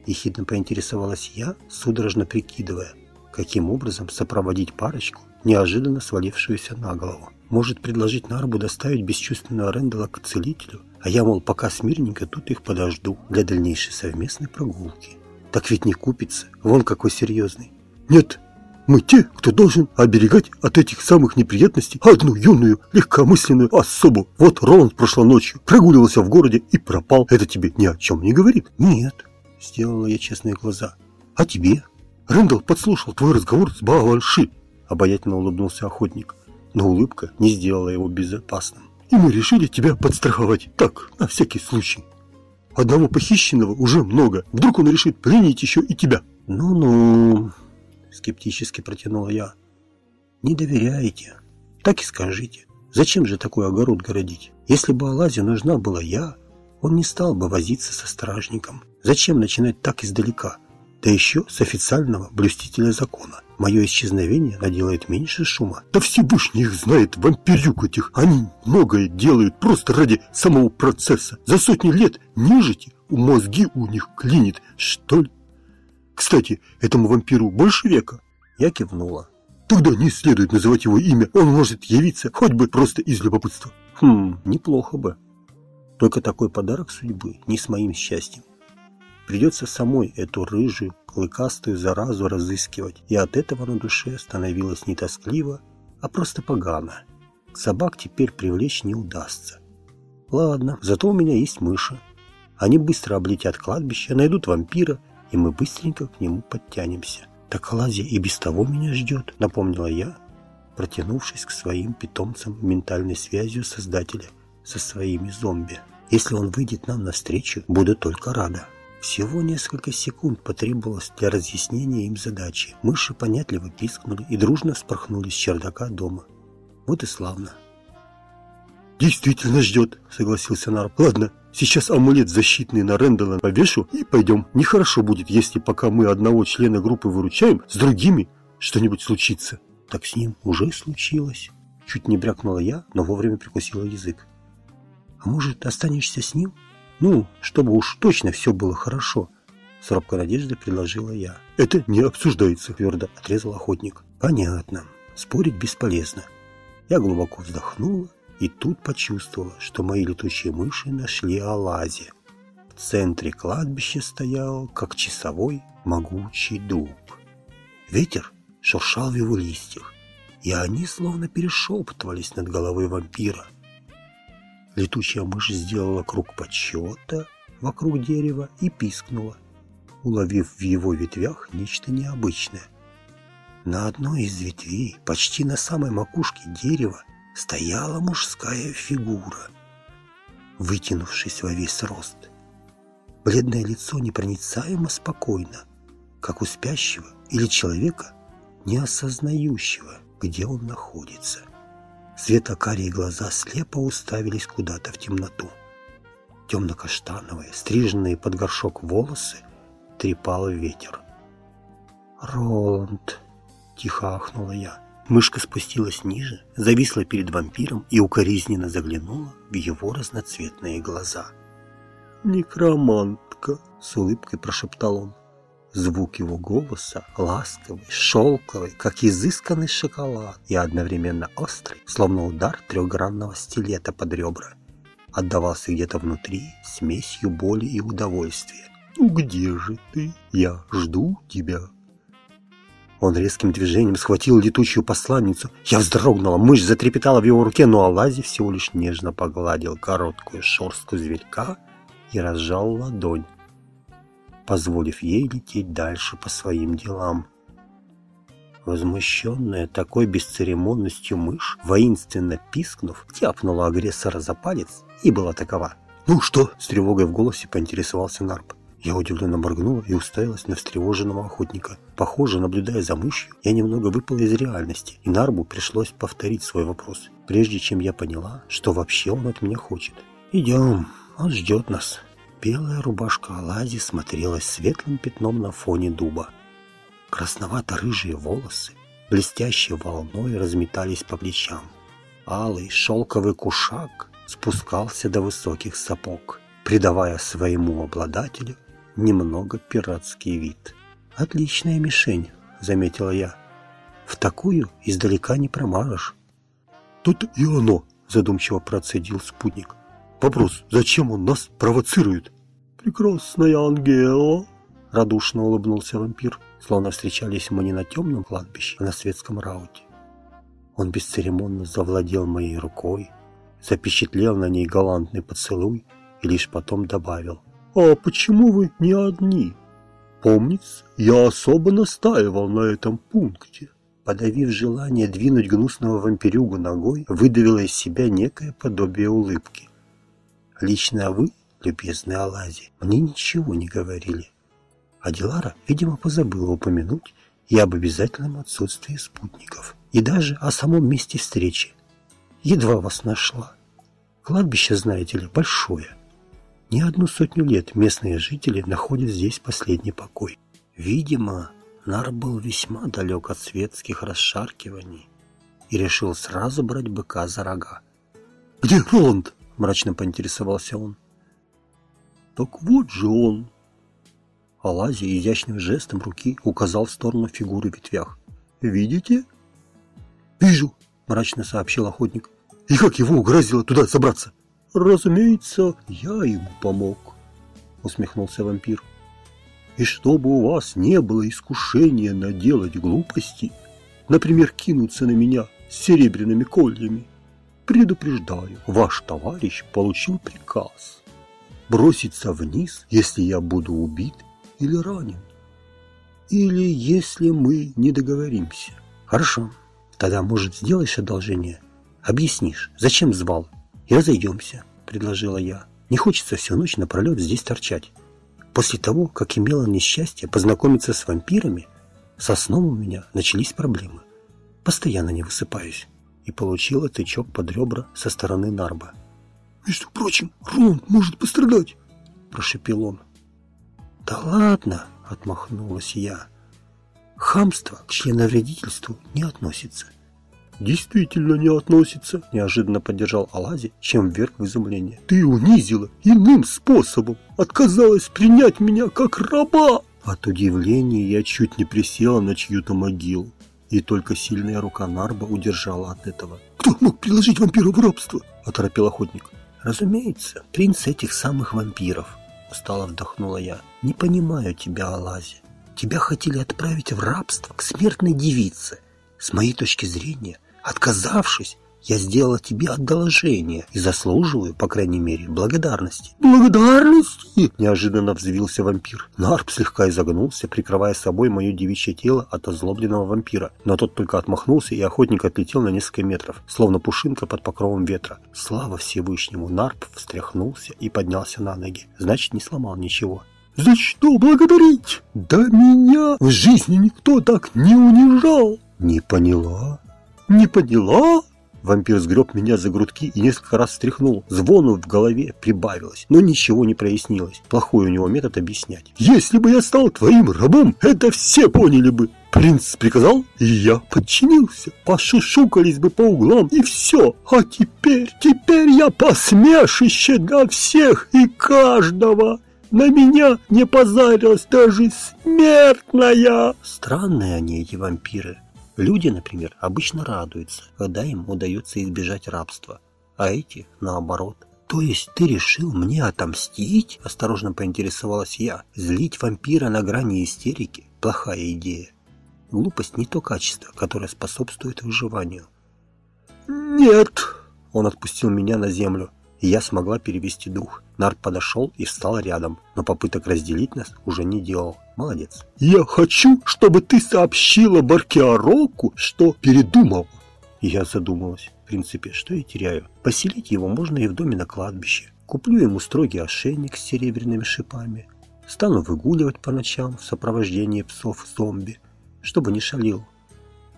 A: Ехидно поинтересовалась я, судорожно прикидывая, каким образом сопроводить парочку, неожиданно свалившуюся на голову. Может предложить Нарбу доставить бесчувственного Рэндала к целителю – а я, мол, пока смирненько тут их подожду для дальнейшей совместной прогулки. Так ведь не купится. Вон какой серьезный. Нет, мы те, кто должен оберегать от этих самых неприятностей одну юную, легкомысленную особу. Вот Роланд прошлой ночью прогуливался в городе и пропал. Это тебе ни о чем не говорит? Нет, сделала я честные глаза. А тебе? Рэндалл подслушал твой разговор с Баалши. Обаятельно улыбнулся охотник, но улыбка не сделала его безопасным и мы решили тебя подстраховать. Так, на всякий случай. Одного похищенного уже много. Вдруг он решит пленить еще и тебя. Ну-ну, скептически протянула я. Не доверяете. Так и скажите. Зачем же такой огород городить? Если бы Алазе нужна была я, он не стал бы возиться со стражником. Зачем начинать так издалека? Да еще с официального блюстителя закона. Мое исчезновение наделает меньше шума. Да Всевышний их знает, вампирюк этих. Они многое делают просто ради самого процесса. За сотни лет нежити у мозги у них клинит, что ли?
B: Кстати, этому вампиру больше века?»
A: Я кивнула.
B: «Тогда не следует называть его имя. Он может явиться хоть бы просто из любопытства».
A: «Хм, неплохо бы. Только такой подарок судьбы не с моим счастьем. Придется самой эту рыжую, клыкастую заразу разыскивать, и от этого на душе становилось не тоскливо, а просто погано. Собак теперь привлечь не удастся. Ладно, зато у меня есть мыши. Они быстро облетят кладбище, найдут вампира, и мы быстренько к нему подтянемся. Так Лазия и без того меня ждет, напомнила я, протянувшись к своим питомцам ментальной связью Создателя со своими зомби. Если он выйдет нам навстречу, буду только рада. Всего несколько секунд потребовалось для разъяснения им задачи. Мыши понятливо пискнули и дружно спорхнули с чердака дома. Вот и славно.
B: «Действительно ждет», — согласился Нарп. «Ладно, сейчас амулет защитный на Рэндала повешу и пойдем. Нехорошо будет, если пока мы одного члена группы выручаем, с другими что-нибудь случится».
A: «Так с ним уже случилось». Чуть не брякнула я, но вовремя прикусила язык. «А может, останешься с ним?» Ну, чтобы уж точно все было хорошо. С робкой надеждой предложила я.
B: Это не обсуждается,
A: твердо отрезал охотник. Понятно. Спорить бесполезно. Я глубоко вздохнула и тут почувствовала, что мои летучие мыши нашли оази. В центре кладбища стоял, как часовой, могучий дуб. Ветер шуршал в его листьях, и они словно перешептывались над головой вампира. Летучая мышь сделала круг подсчета вокруг дерева и пискнула, уловив в его ветвях нечто необычное. На одной из ветвей, почти на самой макушке дерева, стояла мужская фигура, вытянувшись во весь рост. Бледное лицо непроницаемо спокойно, как у спящего или человека, не осознающего, где он находится. Светло-карие глаза слепо уставились куда-то в темноту. Темно-каштановые, стриженные под горшок волосы, трепал ветер. «Роланд!» — тихо ахнула я. Мышка спустилась ниже, зависла перед вампиром и укоризненно заглянула в его разноцветные глаза.
B: «Некромантка!»
A: — с улыбкой прошептал он. Звук его голоса ласковый, шелковый, как изысканный шоколад, и одновременно острый, словно удар трехгранного стилета под ребра. Отдавался где-то внутри смесью боли и удовольствия.
B: «Ну где же ты? Я жду тебя».
A: Он резким движением схватил летучую посланницу. Я вздрогнула, мышь затрепетала в его руке, но Алази всего лишь нежно погладил короткую шорстку зверька и разжал ладонь позволив ей лететь дальше по своим делам. Возмущенная такой бесцеремонностью мышь, воинственно пискнув, тяпнула агрессора за палец и была такова.
B: «Ну что?»
A: – с тревогой в голосе поинтересовался Нарп. Я удивленно моргнула и уставилась на встревоженного охотника. Похоже, наблюдая за мышью, я немного выпала из реальности, и Нарбу пришлось повторить свой вопрос, прежде чем я поняла, что вообще он от меня хочет. «Идем, он ждет нас», Белая рубашка Алази смотрелась светлым пятном на фоне дуба. Красновато-рыжие волосы, блестящей волной, разметались по плечам. Алый шелковый кушак спускался до высоких сапог, придавая своему обладателю немного пиратский вид. «Отличная мишень», — заметила я. «В такую издалека не промажешь».
B: «Тут и оно», — задумчиво процедил спутник. «Вопрос, зачем он нас провоцирует?»
A: прекрасная Ангела!» Радушно улыбнулся вампир, словно встречались мы не на темном кладбище, а на светском рауте. Он бесцеремонно завладел моей рукой, запечатлел на ней галантный поцелуй и лишь потом добавил.
B: «А почему вы не одни? Помнится, я особо настаивал на этом пункте».
A: Подавив желание двинуть гнусного вампирюгу ногой, выдавила из себя некое подобие улыбки. «Лично вы любезный Алази, мне ничего не говорили. А Дилара, видимо, позабыла упомянуть и об обязательном отсутствии спутников, и даже о самом месте встречи. Едва вас нашла. Кладбище, знаете ли, большое. Не одну сотню лет местные жители находят здесь последний покой. Видимо, Нар был весьма далек от светских расшаркиваний и решил сразу брать быка за рога.
B: «Где Роланд?»
A: – мрачно поинтересовался он.
B: Так вот же он.
A: Алазия изящным жестом руки указал в сторону фигуры в ветвях. «Видите?»
B: «Вижу», — мрачно сообщил охотник. «И как его угрозило туда забраться?»
A: «Разумеется, я ему помог», — усмехнулся вампир. «И чтобы у вас не было искушения наделать глупости, например, кинуться на меня с серебряными кольями, предупреждаю, ваш товарищ получил приказ броситься вниз, если я буду убит или ранен. Или если мы не договоримся.
B: Хорошо. Тогда, может, сделаешь одолжение? Объяснишь, зачем звал? И разойдемся, предложила я. Не хочется всю ночь напролет здесь торчать. После того, как имела несчастье познакомиться с вампирами, со сном у меня начались проблемы. Постоянно не высыпаюсь. И получила тычок под ребра со стороны Нарба.
A: «Между прочим, Рон может пострадать», – прошепел он.
B: «Да ладно!» – отмахнулась я. «Хамство к членовредительству не относится».
A: «Действительно не относится», – неожиданно поддержал Алази, чем вверх в изумление. «Ты унизила иным способом, отказалась принять меня как раба!» От удивления я чуть не присела на чью-то могилу, и только сильная рука Нарба удержала от этого.
B: «Кто мог предложить вампиру в рабство?»
A: – оторопил охотник.
B: «Разумеется, принц этих самых вампиров», – устало вдохнула я. «Не понимаю тебя, Алази. Тебя хотели отправить в рабство к смертной девице. С моей точки зрения, отказавшись, я сделала тебе одолжение и заслуживаю, по крайней мере, благодарности».
A: «Благодарности?» – неожиданно взвился вампир. Нарп слегка изогнулся, прикрывая собой мое девичье тело от озлобленного вампира. Но тот только отмахнулся, и охотник отлетел на несколько метров, словно пушинка под покровом ветра. Слава Всевышнему, Нарп встряхнулся и поднялся на ноги. Значит, не сломал ничего.
B: «За что благодарить? Да меня в жизни никто так не унижал!»
A: «Не поняла?»
B: «Не поняла?»
A: Вампир сгреб меня за грудки и несколько раз встряхнул. Звону в голове прибавилось, но ничего не прояснилось. Плохой у него метод объяснять.
B: «Если бы я стал твоим рабом, это все поняли бы. Принц приказал, и я подчинился. Пошушукались бы по углам, и все. А теперь, теперь я посмешище для всех и каждого. На меня не позарилась даже смертная.
A: Странные они, эти вампиры. Люди, например, обычно радуются, когда им удается избежать рабства, а эти наоборот. «То есть ты решил мне отомстить?» – осторожно поинтересовалась я. «Злить вампира на грани истерики – плохая идея. Глупость не то качество, которое способствует выживанию».
B: «Нет!»
A: – он отпустил меня на землю, и я смогла перевести дух. Нарт подошел и встал рядом, но попыток разделить нас уже не делал. Молодец.
B: «Я хочу, чтобы ты сообщила Баркиароку, что передумал».
A: Я задумалась. В принципе, что я теряю? Поселить его можно и в доме на кладбище. Куплю ему строгий ошейник с серебряными шипами. Стану выгуливать по ночам в сопровождении псов-зомби, чтобы не шалил.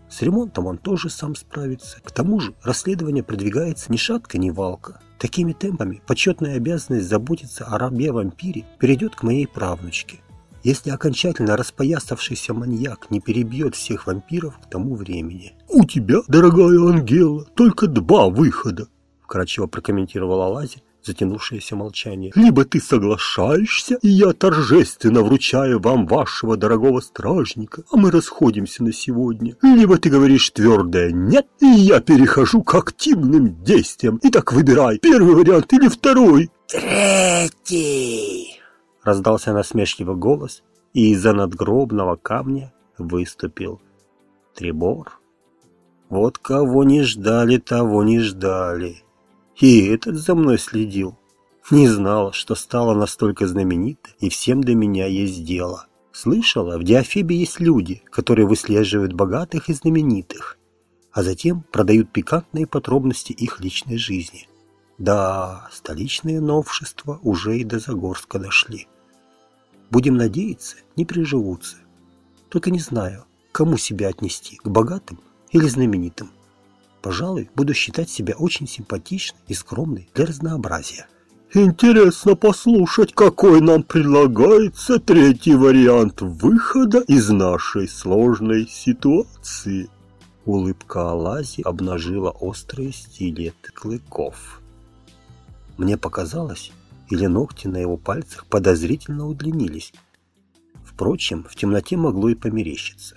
A: С ремонтом он тоже сам справится. К тому же расследование продвигается ни шатка, ни валка. Такими темпами почетная обязанность заботиться о рабе-вампире перейдет к моей правнучке. Если окончательно распоясавшийся маньяк не перебьет всех вампиров к тому времени.
B: «У тебя, дорогая Ангела, только два выхода», – вкратчиво прокомментировала Лази, затянувшееся молчание. «Либо ты соглашаешься, и я торжественно вручаю вам вашего дорогого стражника, а мы расходимся на сегодня. Либо ты говоришь твердое «нет», и я перехожу к активным действиям. Итак, выбирай, первый вариант или второй».
A: «Третий!» — раздался насмешливый голос, и из-за надгробного камня выступил Трибор. Вот кого не ждали, того не ждали. И этот за мной следил. Не знала, что стала настолько знаменита, и всем до меня есть дело. Слышала, в Диафебе есть люди, которые выслеживают богатых и знаменитых, а затем продают пикантные подробности их личной жизни. Да, столичные новшества уже и до Загорска дошли. Будем надеяться, не приживутся. Только не знаю, кому себя отнести, к богатым или знаменитым. Пожалуй, буду считать себя очень симпатичной и скромной для разнообразия.
B: Интересно послушать, какой нам предлагается третий вариант выхода из нашей сложной ситуации.
A: Улыбка Алази обнажила острые стилеты клыков. Мне показалось, или ногти на его пальцах подозрительно удлинились. Впрочем, в темноте могло и померещиться.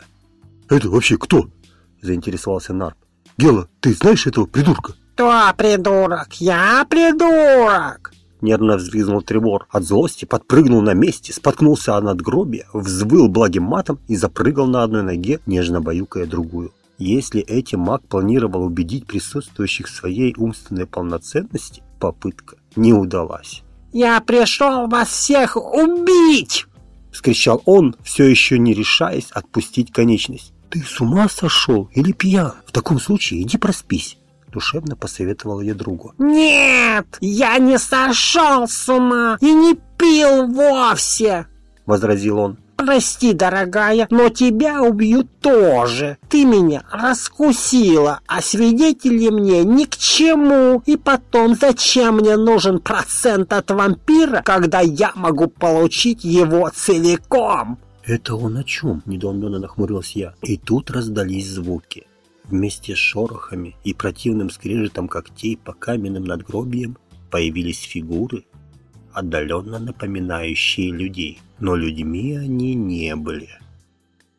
B: «Это вообще кто?» – заинтересовался Нарп. «Гела, ты знаешь этого придурка?»
D: «Кто придурок? Я придурок!»
A: Нервно взвизгнул Тревор. От злости подпрыгнул на месте, споткнулся о надгробие, взвыл благим матом и запрыгал на одной ноге, нежно баюкая другую. Если этим маг планировал убедить присутствующих в своей умственной полноценности, попытка не удалась.
D: «Я пришел вас всех убить!»
A: — вскричал он, все еще не решаясь отпустить конечность.
B: «Ты с ума сошел или пьян? В таком случае иди проспись
A: душевно посоветовал я другу.
D: «Нет, я не сошел с ума и не пил вовсе!»
A: — возразил он.
D: «Прости, дорогая, но тебя убью тоже. Ты меня раскусила, а свидетели мне ни к чему. И потом, зачем мне нужен процент от вампира, когда я могу получить его целиком?»
A: «Это он о чем?» – недоуменно нахмурился я. И тут раздались звуки. Вместе с шорохами и противным скрежетом когтей по каменным надгробиям появились фигуры, отдаленно напоминающие людей, но людьми они не были.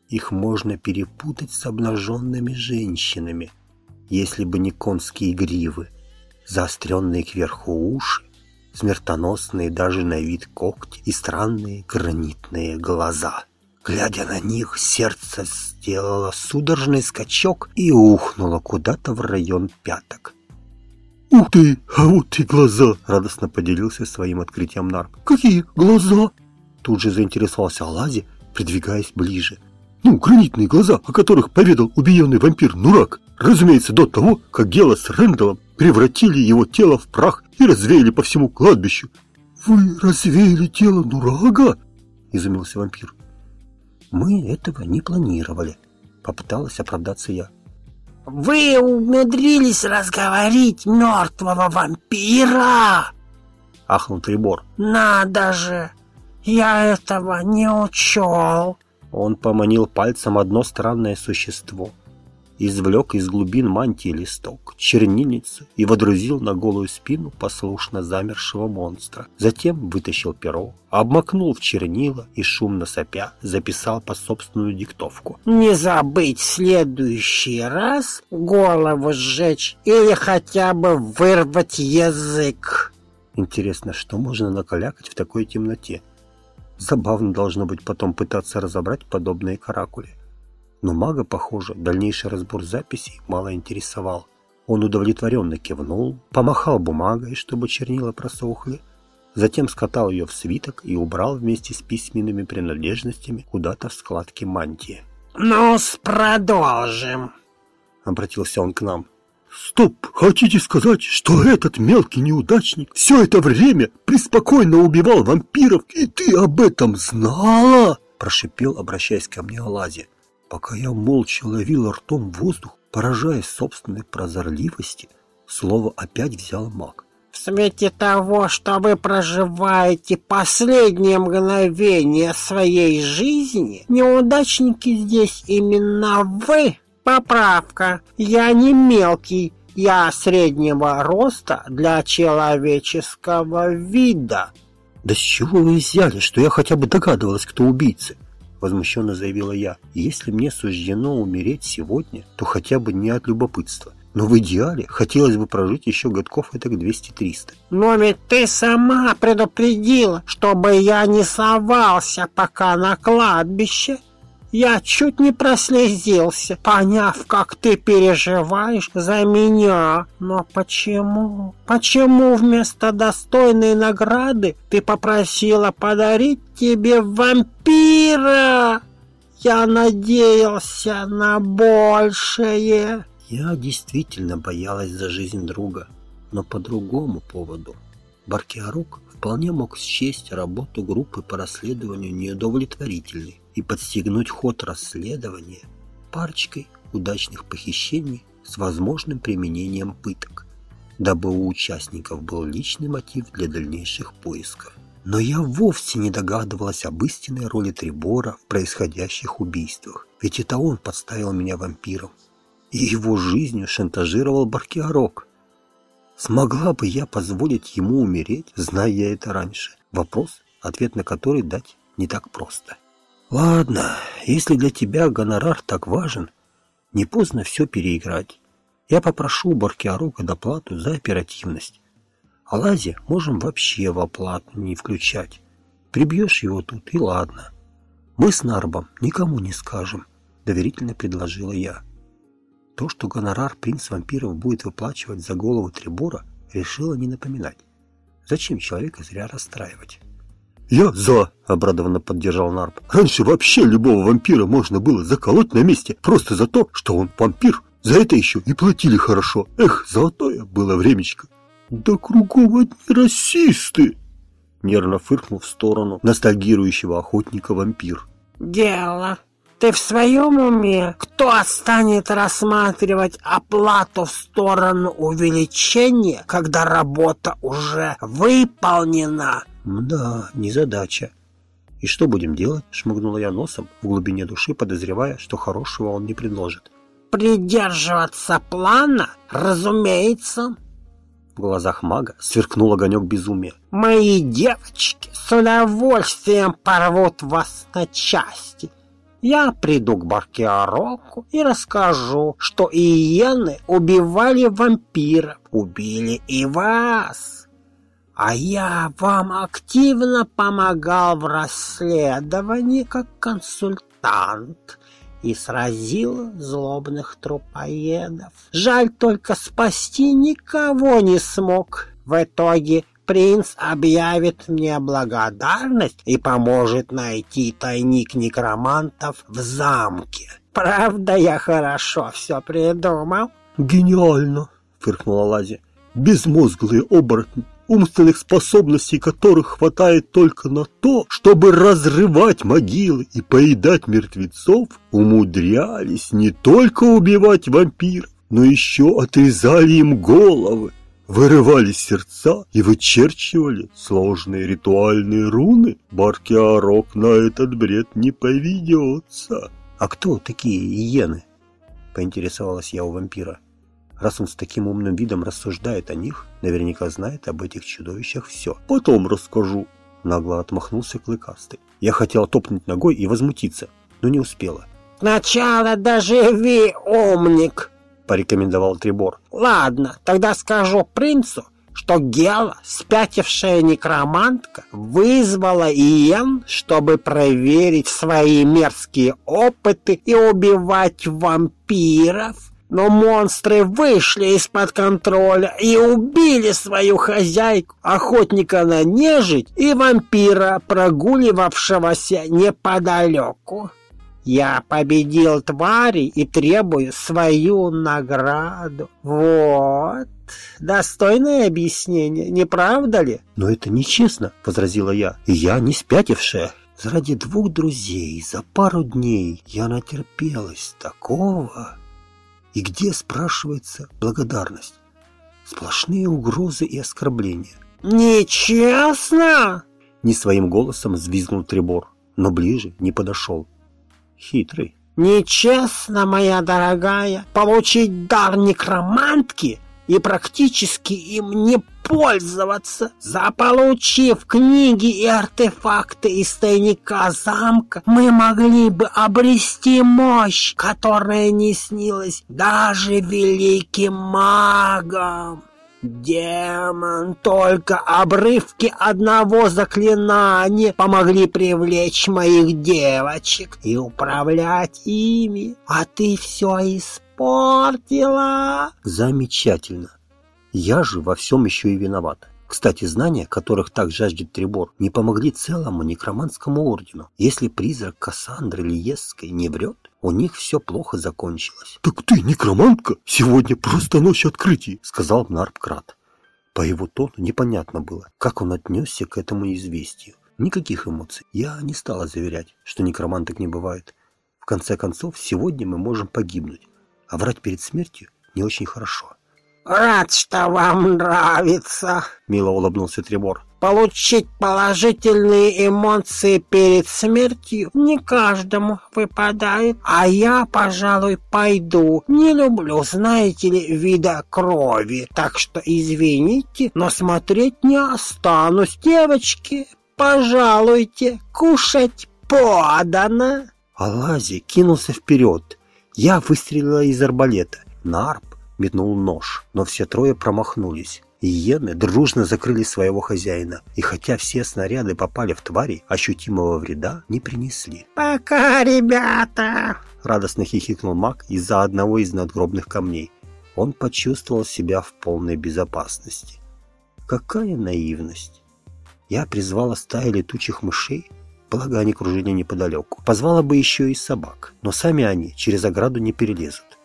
A: Их можно перепутать с обнаженными женщинами, если бы не конские гривы, заостренные кверху уши, смертоносные даже на вид когти и странные гранитные глаза. Глядя на них, сердце сделало судорожный скачок и ухнуло куда-то в район пяток.
B: «Ух ты, а вот и глаза!» — радостно поделился своим открытием Нарк. «Какие глаза?»
A: Тут же заинтересовался Алази, придвигаясь ближе.
B: «Ну, гранитные глаза, о которых поведал убиенный вампир Нурак. Разумеется, до того, как Гела с Рэндаллом превратили его тело в прах и развеяли по всему кладбищу». «Вы развеяли тело Нурага?» — изумился вампир.
A: Мы этого не планировали, попыталась оправдаться я.
D: Вы умудрились разговорить мертвого вампира!
A: Ахнул Трибор.
D: Надо же! Я этого не учел.
A: Он поманил пальцем одно странное существо, извлек из глубин мантии листок, чернильницу и водрузил на голую спину послушно замершего монстра. Затем вытащил перо, обмакнул в чернила и, шумно сопя, записал по собственную диктовку.
D: «Не забыть в следующий раз голову сжечь или хотя бы вырвать язык!»
A: Интересно, что можно накалякать в такой темноте? Забавно должно быть потом пытаться разобрать подобные каракули. Но мага, похоже, дальнейший разбор записей мало интересовал. Он удовлетворенно кивнул, помахал бумагой, чтобы чернила просохли, затем скатал ее в свиток и убрал вместе с письменными принадлежностями куда-то в складке мантии.
D: ну продолжим», —
A: обратился он к нам.
B: «Стоп! Хотите сказать, что этот мелкий неудачник все это время преспокойно убивал вампиров, и ты об этом знала?»
A: Прошипел, обращаясь ко мне Алази. Пока я молча ловил ртом воздух, поражаясь собственной прозорливости, слово опять взял маг.
D: В свете того, что вы проживаете последние мгновения своей жизни, неудачники здесь именно вы. Поправка. Я не мелкий, я среднего роста для человеческого вида.
A: Да с чего вы взяли, что я хотя бы догадывалась, кто убийца? Возмущенно заявила я. Если мне суждено умереть сегодня, то хотя бы не от любопытства. Но в идеале хотелось бы прожить еще годков этак 200-300.
D: Но ведь ты сама предупредила, чтобы я не совался пока на кладбище. Я чуть не прослезился, поняв, как ты переживаешь за меня. Но почему? Почему вместо достойной награды ты попросила подарить тебе вампира? Я надеялся на большее.
A: Я действительно боялась за жизнь друга, но по другому поводу. Баркиарук вполне мог счесть работу группы по расследованию неудовлетворительной и подстегнуть ход расследования парочкой удачных похищений с возможным применением пыток, дабы у участников был личный мотив для дальнейших поисков. Но я вовсе не догадывалась об истинной роли Трибора в происходящих убийствах, ведь это он подставил меня вампиром, и его жизнью шантажировал Баркиарок. Смогла бы я позволить ему умереть, зная я это раньше? Вопрос, ответ на который дать не так просто. Ладно, если для тебя гонорар так важен, не поздно все переиграть. Я попрошу у Баркиарока доплату за оперативность. А Лазе можем вообще в оплату не включать. Прибьешь его тут, и ладно. Мы с Нарбом никому не скажем, доверительно предложила я. То, что гонорар принц вампиров будет выплачивать за голову Трибора, решила не напоминать. Зачем человека зря расстраивать?
B: «Я за!» — обрадованно поддержал Нарп. «Раньше вообще любого вампира можно было заколоть на месте просто за то, что он вампир. За это еще и платили хорошо. Эх, золотое было времечко!» «Да кругом одни расисты!» Нервно фыркнул в сторону ностальгирующего охотника вампир.
D: Дело. Ты в своем уме? Кто станет рассматривать оплату в сторону увеличения, когда работа уже выполнена?
A: Да, незадача. И что будем делать? Шмыгнула я носом, в глубине души подозревая, что хорошего он не предложит.
D: Придерживаться плана, разумеется.
A: В глазах мага сверкнул огонек безумия.
D: Мои девочки с удовольствием порвут вас на части. Я приду к Баркиароку и расскажу, что иены убивали вампиров, убили и вас. А я вам активно помогал в расследовании как консультант и сразил злобных трупоедов. Жаль только спасти никого не смог. В итоге принц объявит мне благодарность и поможет найти тайник некромантов в замке. Правда, я хорошо все придумал?
B: «Гениально!» — фыркнула Лази. «Безмозглые оборотни, умственных способностей которых хватает только на то, чтобы разрывать могилы и поедать мертвецов, умудрялись не только убивать вампиров, но еще отрезали им головы, вырывали сердца и вычерчивали сложные ритуальные руны. Баркиарок на этот бред не поведется.
A: «А кто такие иены?» — поинтересовалась я у вампира. Раз он с таким умным видом рассуждает о них, наверняка знает об этих чудовищах все.
B: «Потом расскажу», —
A: нагло отмахнулся Клыкастый. Я хотела топнуть ногой и возмутиться, но не успела.
D: «Сначала доживи, умник!»
A: — порекомендовал Трибор.
D: «Ладно, тогда скажу принцу, что Гела, спятившая некромантка, вызвала Иен, чтобы проверить свои мерзкие опыты и убивать вампиров» но монстры вышли из-под контроля и убили свою хозяйку, охотника на нежить и вампира, прогуливавшегося неподалеку. Я победил твари и требую свою награду. Вот. Достойное объяснение, не правда ли?
A: Но это нечестно, возразила я. И я не спятившая. Заради двух друзей за пару дней я натерпелась такого... И где, спрашивается, благодарность? Сплошные угрозы и оскорбления.
D: «Нечестно!»
A: Не своим голосом взвизгнул Трибор, но ближе не подошел. Хитрый.
D: «Нечестно, моя дорогая, получить дар некромантки и практически им не пользоваться. Заполучив книги и артефакты из тайника замка, мы могли бы обрести мощь, которая не снилась даже великим магам. Демон, только обрывки одного заклинания помогли привлечь моих девочек и управлять ими, а ты все испортила.
A: Замечательно. Я же во всем еще и виновата. Кстати, знания, которых так жаждет Трибор, не помогли целому некроманскому ордену. Если призрак Кассандры Лиесской не врет, у них все плохо закончилось.
B: «Так ты некромантка? Сегодня просто ночь открытий», —
A: сказал Нарпкрат. По его тону непонятно было, как он отнесся к этому известию. Никаких эмоций. Я не стала заверять, что некроманток не бывает. В конце концов, сегодня мы можем погибнуть, а врать перед смертью не очень хорошо.
D: «Рад, что вам нравится», —
A: мило улыбнулся Трибор.
D: «Получить положительные эмоции перед смертью не каждому выпадает, а я, пожалуй, пойду. Не люблю, знаете ли, вида крови, так что извините, но смотреть не останусь. Девочки, пожалуйте, кушать подано!»
A: Алази кинулся вперед. Я выстрелила из арбалета. Нарп метнул нож, но все трое промахнулись. Иены дружно закрыли своего хозяина, и хотя все снаряды попали в твари, ощутимого вреда не принесли.
D: «Пока, ребята!»
A: — радостно хихикнул маг из-за одного из надгробных камней. Он почувствовал себя в полной безопасности. Какая наивность! Я призвала стаю летучих мышей, благо они кружили неподалеку. Позвала бы еще и собак, но сами они через ограду не перелезут.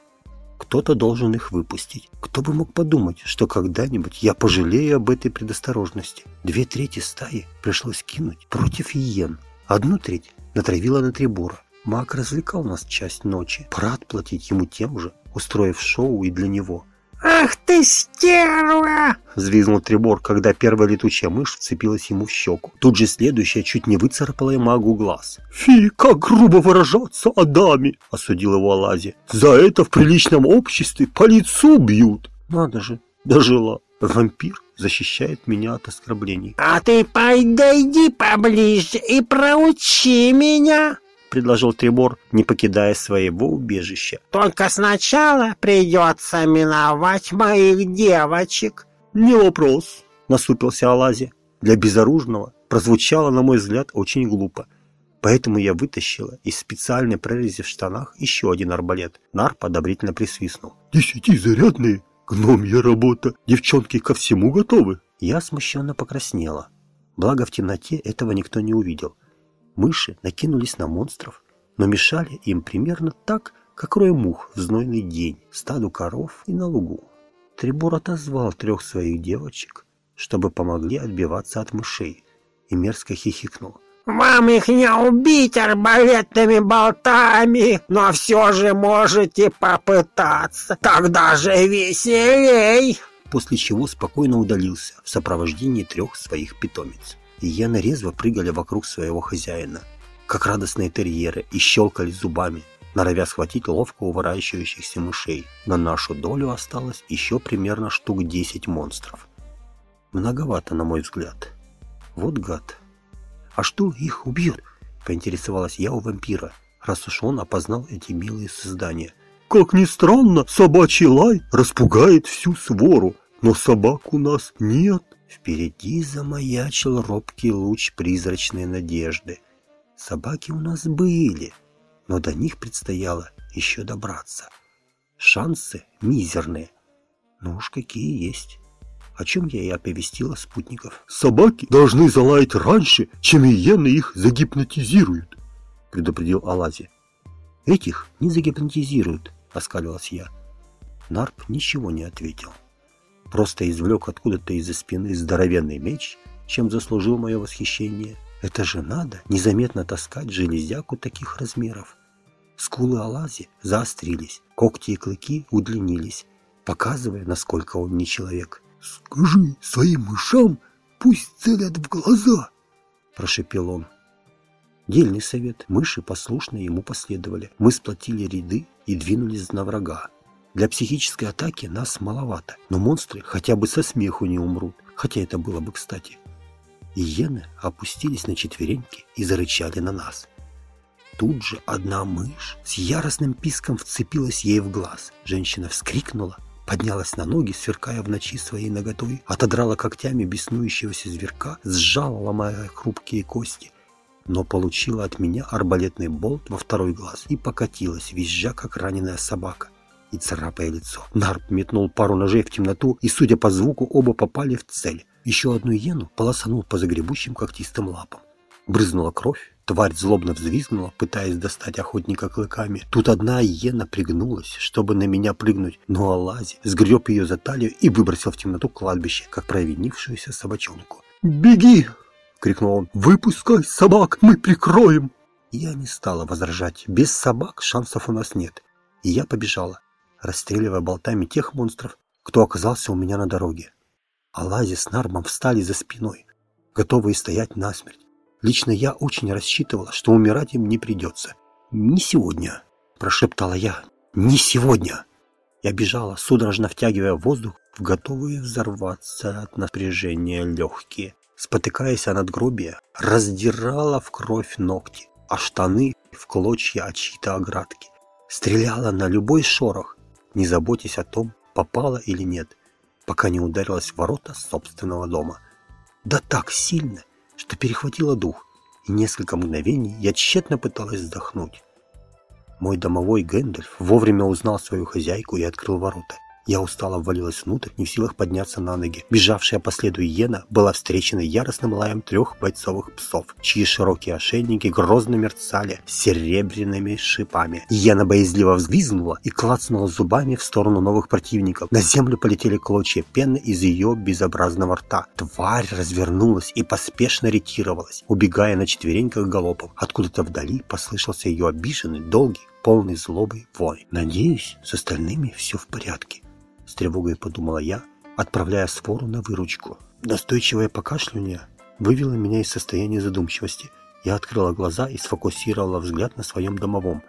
A: Кто-то должен их выпустить. Кто бы мог подумать, что когда-нибудь я пожалею об этой предосторожности. Две трети стаи пришлось кинуть против иен. Одну треть натравила на Трибура. Маг развлекал нас часть ночи. Пора отплатить ему тем же, устроив шоу и для него –
D: «Ах ты, стерва!»
A: — взвизгнул Трибор, когда первая летучая мышь вцепилась ему в щеку. Тут же следующая чуть не выцарапала ему магу глаз. «Фи, как грубо выражаться о даме!» — осудил его Алази. «За это в приличном обществе по лицу бьют!» «Надо же, дожила!» Вампир защищает меня от оскорблений.
D: «А ты подойди поближе и проучи меня!»
A: — предложил Трибор, не покидая своего убежища.
D: «Только сначала придется миновать моих девочек».
A: «Не вопрос», — насупился Алази. Для безоружного прозвучало, на мой взгляд, очень глупо. Поэтому я вытащила из специальной прорези в штанах еще один арбалет. Нар подобрительно присвистнул. «Десятизарядные? Гномья работа! Девчонки ко всему готовы!» Я смущенно покраснела. Благо в темноте этого никто не увидел. Мыши накинулись на монстров, но мешали им примерно так, как рой мух в знойный день, стаду коров и на лугу. Трибор отозвал трех своих девочек, чтобы помогли отбиваться от мышей, и мерзко хихикнул.
D: «Вам их не убить арбалетными болтами, но все же можете попытаться, тогда же веселей!»
A: После чего спокойно удалился в сопровождении трех своих питомец и Яна резво прыгали вокруг своего хозяина, как радостные терьеры, и щелкали зубами, норовя схватить ловко уворачивающихся мышей. На нашу долю осталось еще примерно штук 10 монстров. Многовато, на мой взгляд. Вот гад. А что их убьет? Поинтересовалась я у вампира, раз уж он опознал эти милые создания. Как ни странно, собачий лай распугает всю свору, но собак у нас нет. Впереди замаячил робкий луч призрачной надежды. Собаки у нас были, но до них предстояло еще добраться. Шансы мизерные, но уж какие есть. О чем я и оповестила спутников. «Собаки должны залаять раньше, чем иены их загипнотизируют», предупредил Алази. «Этих не загипнотизируют», оскалилась я. Нарп ничего не ответил просто извлек откуда-то из-за спины здоровенный меч, чем заслужил мое восхищение. Это же надо незаметно таскать железяку таких размеров. Скулы Алази заострились, когти и клыки удлинились, показывая, насколько он не человек. «Скажи своим мышам, пусть целят в глаза!» – прошепел он. Дельный совет. Мыши послушно ему последовали. Мы сплотили ряды и двинулись на врага. Для психической атаки нас маловато, но монстры хотя бы со смеху не умрут, хотя это было бы кстати. Иены опустились на четвереньки и зарычали на нас. Тут же одна мышь с яростным писком вцепилась ей в глаз. Женщина вскрикнула, поднялась на ноги, сверкая в ночи своей ноготой, отодрала когтями беснующегося зверька, сжала, ломая хрупкие кости, но получила от меня арбалетный болт во второй глаз и покатилась, визжа, как раненая собака и царапая лицо. Нарп метнул пару ножей в темноту, и, судя по звуку, оба попали в цель. Еще одну иену полосанул по загребущим когтистым лапам. Брызнула кровь, тварь злобно взвизгнула, пытаясь достать охотника клыками. Тут одна иена пригнулась, чтобы на меня прыгнуть, но Алази сгреб ее за талию и выбросил в темноту кладбище, как провинившуюся собачонку. «Беги!» — крикнул он. «Выпускай собак, мы прикроем!» Я не стала возражать. Без собак шансов у нас нет. И я побежала расстреливая болтами тех монстров, кто оказался у меня на дороге. А Лази с Нармом встали за спиной, готовые стоять насмерть. Лично я очень рассчитывала, что умирать им не придется. «Не сегодня», – прошептала я. «Не сегодня!» Я бежала, судорожно втягивая воздух в готовые взорваться от напряжения легкие. Спотыкаясь о надгробие, раздирала в кровь ногти. а штаны в клочья от чьей-то оградки. Стреляла на любой шорох, не заботясь о том, попала или нет, пока не ударилась в ворота собственного дома. Да так сильно, что перехватило дух, и несколько мгновений я тщетно пыталась вздохнуть. Мой домовой Гэндальф вовремя узнал свою хозяйку и открыл ворота. Я устало ввалилась внутрь, не в силах подняться на ноги. Бежавшая по следу иена была встречена яростным лаем трех бойцовых псов, чьи широкие ошейники грозно мерцали серебряными шипами. Иена боязливо взвизгнула и клацнула зубами в сторону новых противников. На землю полетели клочья пены из ее безобразного рта. Тварь развернулась и поспешно ретировалась, убегая на четвереньках галопом. Откуда-то вдали послышался ее обиженный, долгий, полный злобы вой. Надеюсь, с остальными все в порядке. С тревогой подумала я, отправляя свору на выручку. Настойчивое покашливание вывело меня из состояния задумчивости. Я открыла глаза и сфокусировала взгляд на своем домовом.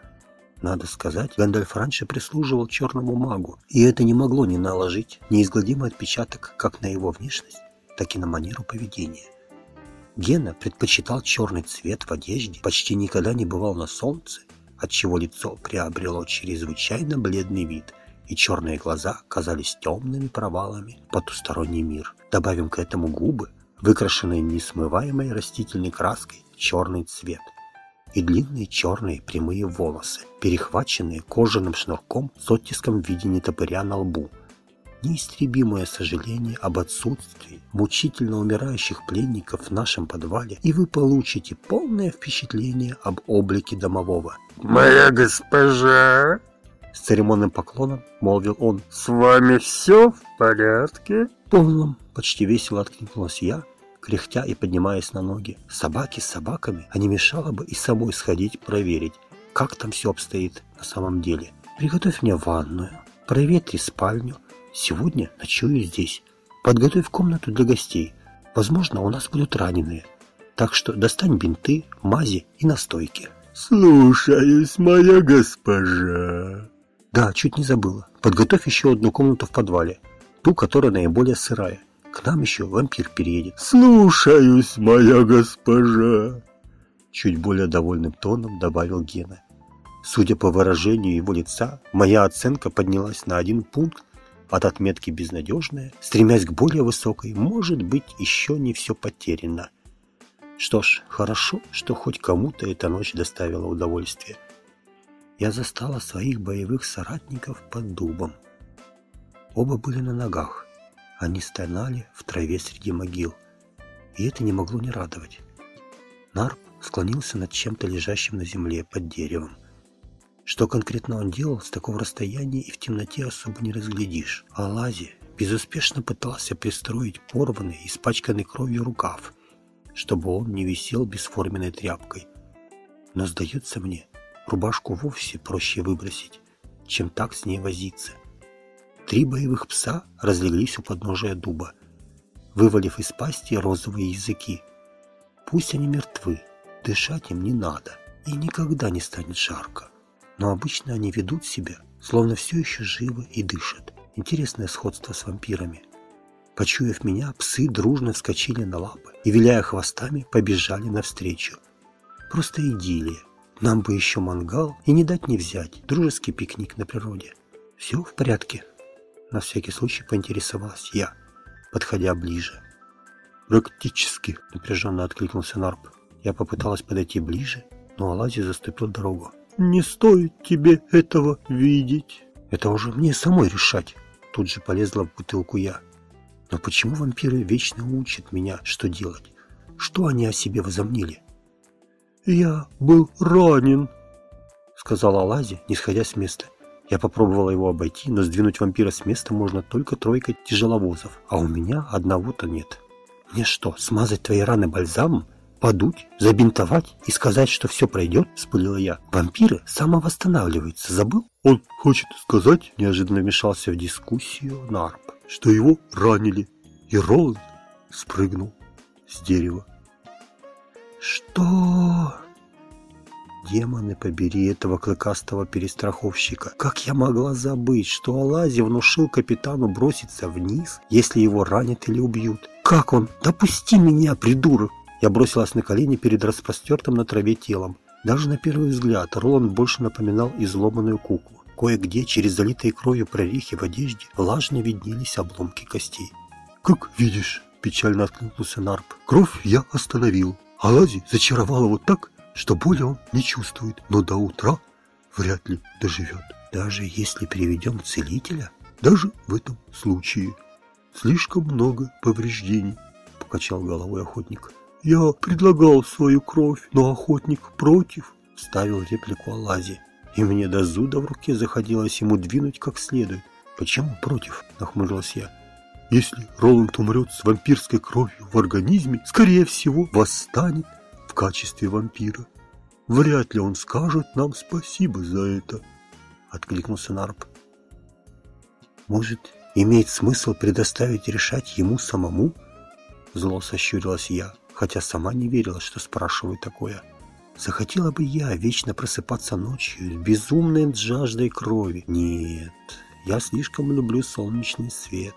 A: Надо сказать, Гэндальф раньше прислуживал черному магу, и это не могло не наложить неизгладимый отпечаток как на его внешность, так и на манеру поведения. Гена предпочитал черный цвет в одежде, почти никогда не бывал на солнце, отчего лицо приобрело чрезвычайно бледный вид – и черные глаза казались темными провалами потусторонний мир. Добавим к этому губы, выкрашенные несмываемой растительной краской черный цвет и длинные черные прямые волосы, перехваченные кожаным шнурком с оттиском в виде нетопыря на лбу. Неистребимое сожаление об отсутствии мучительно умирающих пленников в нашем подвале, и вы получите полное впечатление об облике домового.
B: «Моя госпожа!»
A: С церемонным поклоном молвил он.
B: «С вами все в порядке?»
A: «Полном!» Почти весело откликнулась я, кряхтя и поднимаясь на ноги. Собаки с собаками, а не мешало бы и самой сходить проверить, как там все обстоит на самом деле. Приготовь мне ванную, проветри спальню. Сегодня ночую здесь. Подготовь комнату для гостей. Возможно, у нас будут раненые. Так что достань бинты, мази и настойки.
B: «Слушаюсь, моя госпожа!»
A: Да, чуть не забыла. Подготовь еще одну комнату в подвале. Ту, которая наиболее сырая. К нам еще вампир переедет.
B: Слушаюсь, моя госпожа.
A: Чуть более довольным тоном добавил Гена. Судя по выражению его лица, моя оценка поднялась на один пункт от отметки «безнадежная», стремясь к более высокой, может быть, еще не все потеряно. Что ж, хорошо, что хоть кому-то эта ночь доставила удовольствие я застала своих боевых соратников под дубом. Оба были на ногах. Они стонали в траве среди могил. И это не могло не радовать. Нарп склонился над чем-то лежащим на земле под деревом. Что конкретно он делал, с такого расстояния и в темноте особо не разглядишь. А Лази безуспешно пытался пристроить порванный, испачканный кровью рукав, чтобы он не висел бесформенной тряпкой. Но, сдается мне, Рубашку вовсе проще выбросить, чем так с ней возиться. Три боевых пса разлеглись у подножия дуба, вывалив из пасти розовые языки. Пусть они мертвы, дышать им не надо, и никогда не станет жарко. Но обычно они ведут себя, словно все еще живы и дышат. Интересное сходство с вампирами. Почуяв меня, псы дружно вскочили на лапы и, виляя хвостами, побежали навстречу. Просто идиллия. Нам бы еще мангал и не дать не взять. Дружеский пикник на природе. Все в порядке? На всякий случай поинтересовалась я, подходя ближе.
B: Практически,
A: напряженно откликнулся Нарп. Я попыталась подойти ближе, но Алази заступил дорогу.
B: Не стоит тебе этого видеть.
A: Это уже мне самой решать. Тут же полезла в бутылку я. Но почему вампиры вечно учат меня, что делать? Что они о себе возомнили?
B: «Я был ранен», —
A: сказала Лази, не сходя с места. Я попробовала его обойти, но сдвинуть вампира с места можно только тройкой тяжеловозов, а у меня одного-то нет. Мне что, смазать твои раны бальзамом? Подуть, забинтовать и сказать, что все пройдет? Вспылила я. Вампиры самовосстанавливаются, забыл?
B: Он хочет сказать,
A: неожиданно вмешался в дискуссию Нарп,
B: что его ранили, и Роланд спрыгнул с дерева.
A: Что? Демоны побери этого клыкастого перестраховщика. Как я могла забыть, что Алази внушил капитану броситься вниз, если его ранят или убьют? Как он? Допусти меня, придурок! Я бросилась на колени перед распростертым на траве телом. Даже на первый взгляд Роланд больше напоминал изломанную куклу. Кое-где через залитые кровью прорехи в одежде влажно виднелись обломки костей.
B: «Как видишь», – печально откликнулся Нарп, – «кровь я остановил, а Лази зачаровал его так, что боли он не чувствует, но до утра вряд ли доживет.
A: Даже если переведем целителя?
B: Даже в этом случае. Слишком много повреждений, покачал головой охотник. Я предлагал свою кровь, но охотник против,
A: вставил реплику Алази. И мне до зуда в руке заходилось ему двинуть как следует. Почему против? Нахмурилась я.
B: Если Роланд умрет с вампирской кровью в организме, скорее всего, восстанет в качестве вампира. Вряд ли он скажет нам спасибо за это, откликнулся Нарп.
A: Может, имеет смысл предоставить решать ему самому? Зло сощурилась я, хотя сама не верила, что спрашиваю такое. Захотела бы я вечно просыпаться ночью с безумной жаждой крови. Нет, я слишком люблю солнечный свет.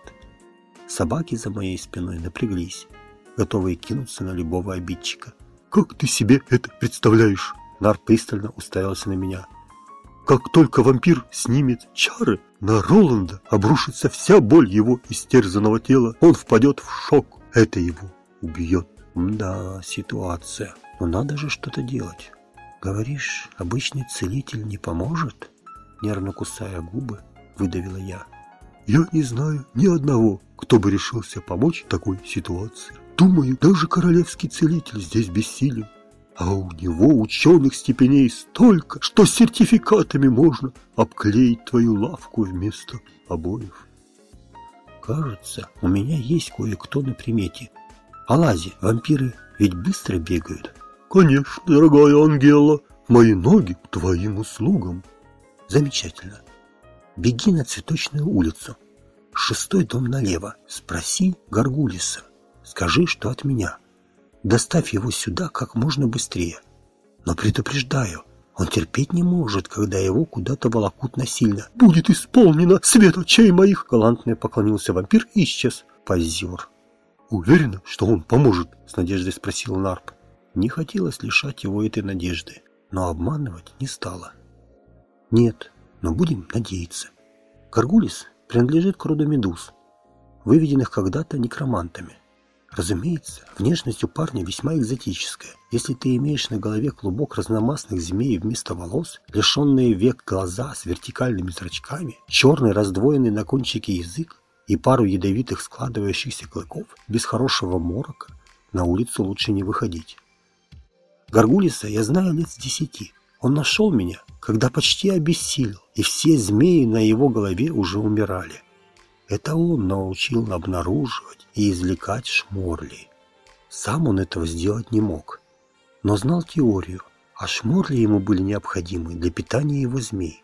A: Собаки за моей спиной напряглись, готовые кинуться на любого обидчика.
B: «Как ты себе это представляешь?»
A: Нар пристально уставился на меня.
B: «Как только вампир снимет чары, на Роланда обрушится вся боль его истерзанного тела. Он впадет в шок. Это его убьет».
A: «Да, ситуация. Но надо же что-то делать. Говоришь, обычный целитель не поможет?» Нервно кусая губы, выдавила я.
B: «Я не знаю ни одного, кто бы решился помочь в такой ситуации. Думаю, даже королевский целитель здесь бессилен. А у него ученых степеней столько, что сертификатами можно обклеить твою лавку вместо обоев.
A: Кажется, у меня есть кое-кто на примете. Алази, вампиры ведь быстро бегают.
B: Конечно, дорогая Ангела, мои ноги к твоим услугам.
A: Замечательно. Беги на цветочную улицу. Шестой дом налево. Спроси Гаргулиса. Скажи, что от меня. Доставь его сюда как можно быстрее. Но предупреждаю, он терпеть не может, когда его куда-то волокут насильно.
B: «Будет исполнено свет очей моих!»
A: Галантно поклонился вампир и исчез. Позер.
B: «Уверена, что он поможет?»
A: С надеждой спросил Нарп. Не хотелось лишать его этой надежды, но обманывать не стало. «Нет, но будем надеяться. Каргулис принадлежит к роду медуз, выведенных когда-то некромантами. Разумеется, внешность у парня весьма экзотическая. Если ты имеешь на голове клубок разномастных змей вместо волос, лишенные век глаза с вертикальными зрачками, черный раздвоенный на кончике язык и пару ядовитых складывающихся клыков, без хорошего морока на улицу лучше не выходить. Гаргулиса я знаю лет с десяти. Он нашел меня, когда почти обессилел, и все змеи на его голове уже умирали. Это он научил обнаруживать и извлекать шморли. Сам он этого сделать не мог, но знал теорию, а шморли ему были необходимы для питания его змей.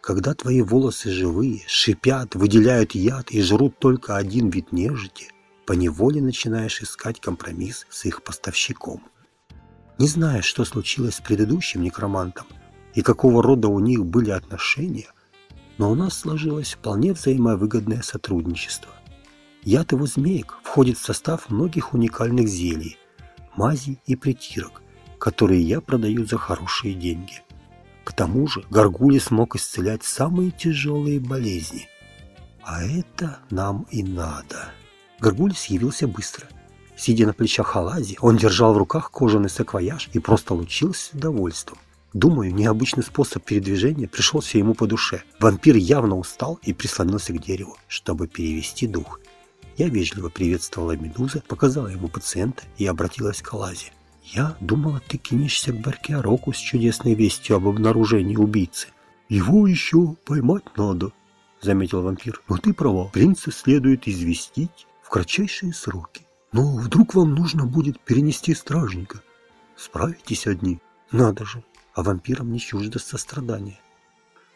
A: Когда твои волосы живые, шипят, выделяют яд и жрут только один вид нежити, поневоле начинаешь искать компромисс с их поставщиком. Не зная, что случилось с предыдущим некромантом и какого рода у них были отношения, но у нас сложилось вполне взаимовыгодное сотрудничество. Яд его змеек входит в состав многих уникальных зелий, мазей и притирок, которые я продаю за хорошие деньги. К тому же Гаргули смог исцелять самые тяжелые болезни. А это нам и надо. Гаргулис явился быстро. Сидя на плечах Халази, он держал в руках кожаный саквояж и просто лучился удовольствием. Думаю, необычный способ передвижения пришелся ему по душе. Вампир явно устал и прислонился к дереву, чтобы перевести дух. Я вежливо приветствовала Медуза, показала ему пациента и обратилась к Алазе. «Я думала, ты кинешься к Баркиароку с чудесной вестью об обнаружении убийцы».
B: «Его еще поймать надо», — заметил вампир. «Но ты права, принца следует известить в кратчайшие сроки. Но вдруг вам нужно будет перенести стражника? Справитесь одни?»
A: «Надо же, а вампирам не чуждо сострадание.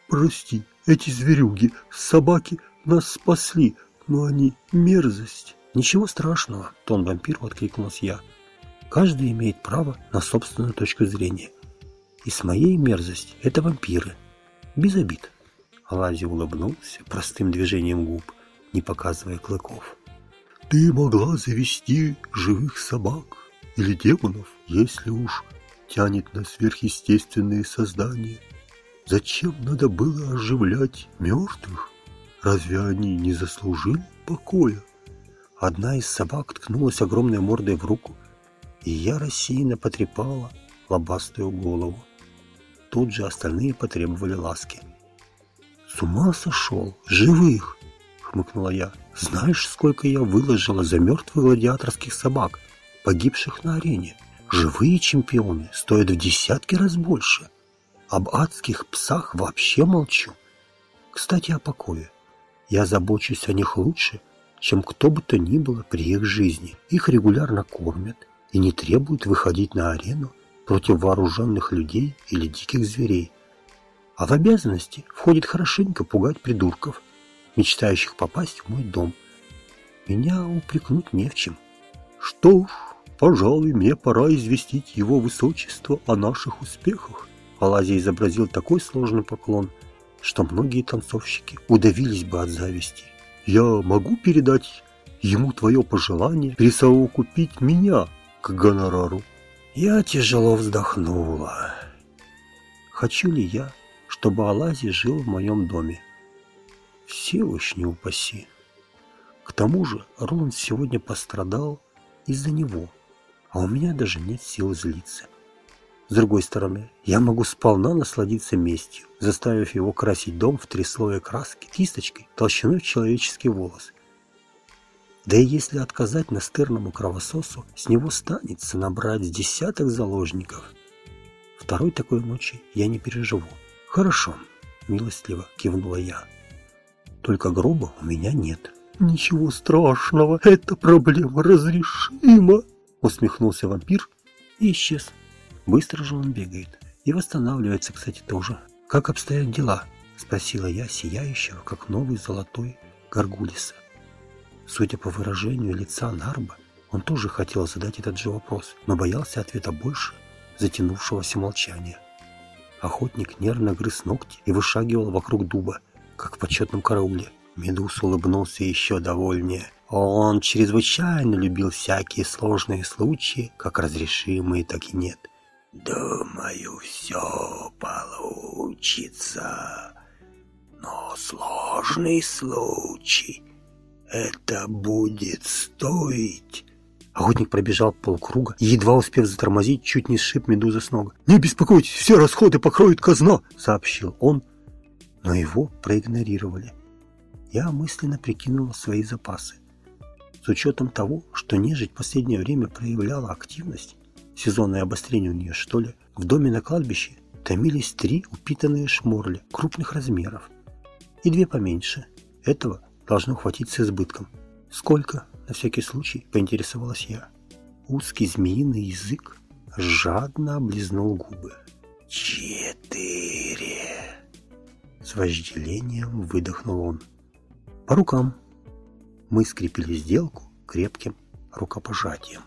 B: «Прости, эти зверюги, собаки нас спасли, но они мерзость».
A: «Ничего страшного», — тон вампиру откликнулся я. «Каждый имеет право на собственную точку зрения. И с моей мерзость это вампиры. Без обид». Алази улыбнулся простым движением губ, не показывая клыков.
B: «Ты могла завести живых собак или демонов, если уж тянет на сверхъестественные создания. Зачем надо было оживлять мертвых? Разве они не заслужили покоя?
A: Одна из собак ткнулась огромной мордой в руку, и я рассеянно потрепала лобастую голову. Тут же остальные потребовали ласки. «С ума сошел! Живых!» — хмыкнула я. «Знаешь, сколько я выложила за мертвых гладиаторских собак, погибших на арене? Живые чемпионы стоят в десятки раз больше. Об адских псах вообще молчу. Кстати, о покое. Я забочусь о них лучше, чем кто бы то ни было при их жизни. Их регулярно кормят и не требуют выходить на арену против вооруженных людей или диких зверей. А в обязанности входит хорошенько пугать придурков, мечтающих попасть в мой дом. Меня упрекнуть не в чем.
B: Что ж, пожалуй, мне пора известить его высочество о наших успехах.
A: Алазий изобразил такой сложный поклон, что многие танцовщики удавились бы от зависти.
B: Я могу передать ему твое пожелание присовокупить меня к гонорару?
A: Я тяжело вздохнула. Хочу ли я, чтобы Алази жил в моем доме? Всевышний упаси. К тому же Роланд сегодня пострадал из-за него, а у меня даже нет сил злиться. С другой стороны, я могу сполна насладиться местью, заставив его красить дом в три слоя краски кисточкой толщиной в человеческий волос. Да и если отказать настырному кровососу, с него станется набрать десяток заложников. Второй такой ночи я не переживу. Хорошо, милостливо кивнула я. Только гроба у меня нет.
B: Ничего страшного, эта проблема разрешима, усмехнулся вампир и исчез.
A: Быстро же он бегает. И восстанавливается, кстати, тоже. «Как обстоят дела?» – спросила я сияющего, как новый золотой Гаргулиса. Судя по выражению лица Нарба, он тоже хотел задать этот же вопрос, но боялся ответа больше затянувшегося молчания. Охотник нервно грыз ногти и вышагивал вокруг дуба, как в почетном карауле. Медус улыбнулся еще довольнее. Он чрезвычайно любил всякие сложные случаи, как разрешимые, так и нет.
E: Думаю, все получится. Но сложный случай. Это будет стоить...
A: Охотник пробежал полкруга и, едва успев затормозить, чуть не сшиб медузы с ног.
B: «Не беспокойтесь, все расходы покроет казна!»
A: — сообщил он, но его проигнорировали. Я мысленно прикинула свои запасы. С учетом того, что нежить в последнее время проявляла активность, сезонное обострение у нее что ли, в доме на кладбище томились три упитанные шморли крупных размеров и две поменьше. Этого должно хватить с избытком. Сколько, на всякий случай, поинтересовалась я. Узкий змеиный язык жадно облизнул губы.
E: «Четыре!»
A: С вожделением выдохнул он. По рукам. Мы скрепили сделку крепким рукопожатием.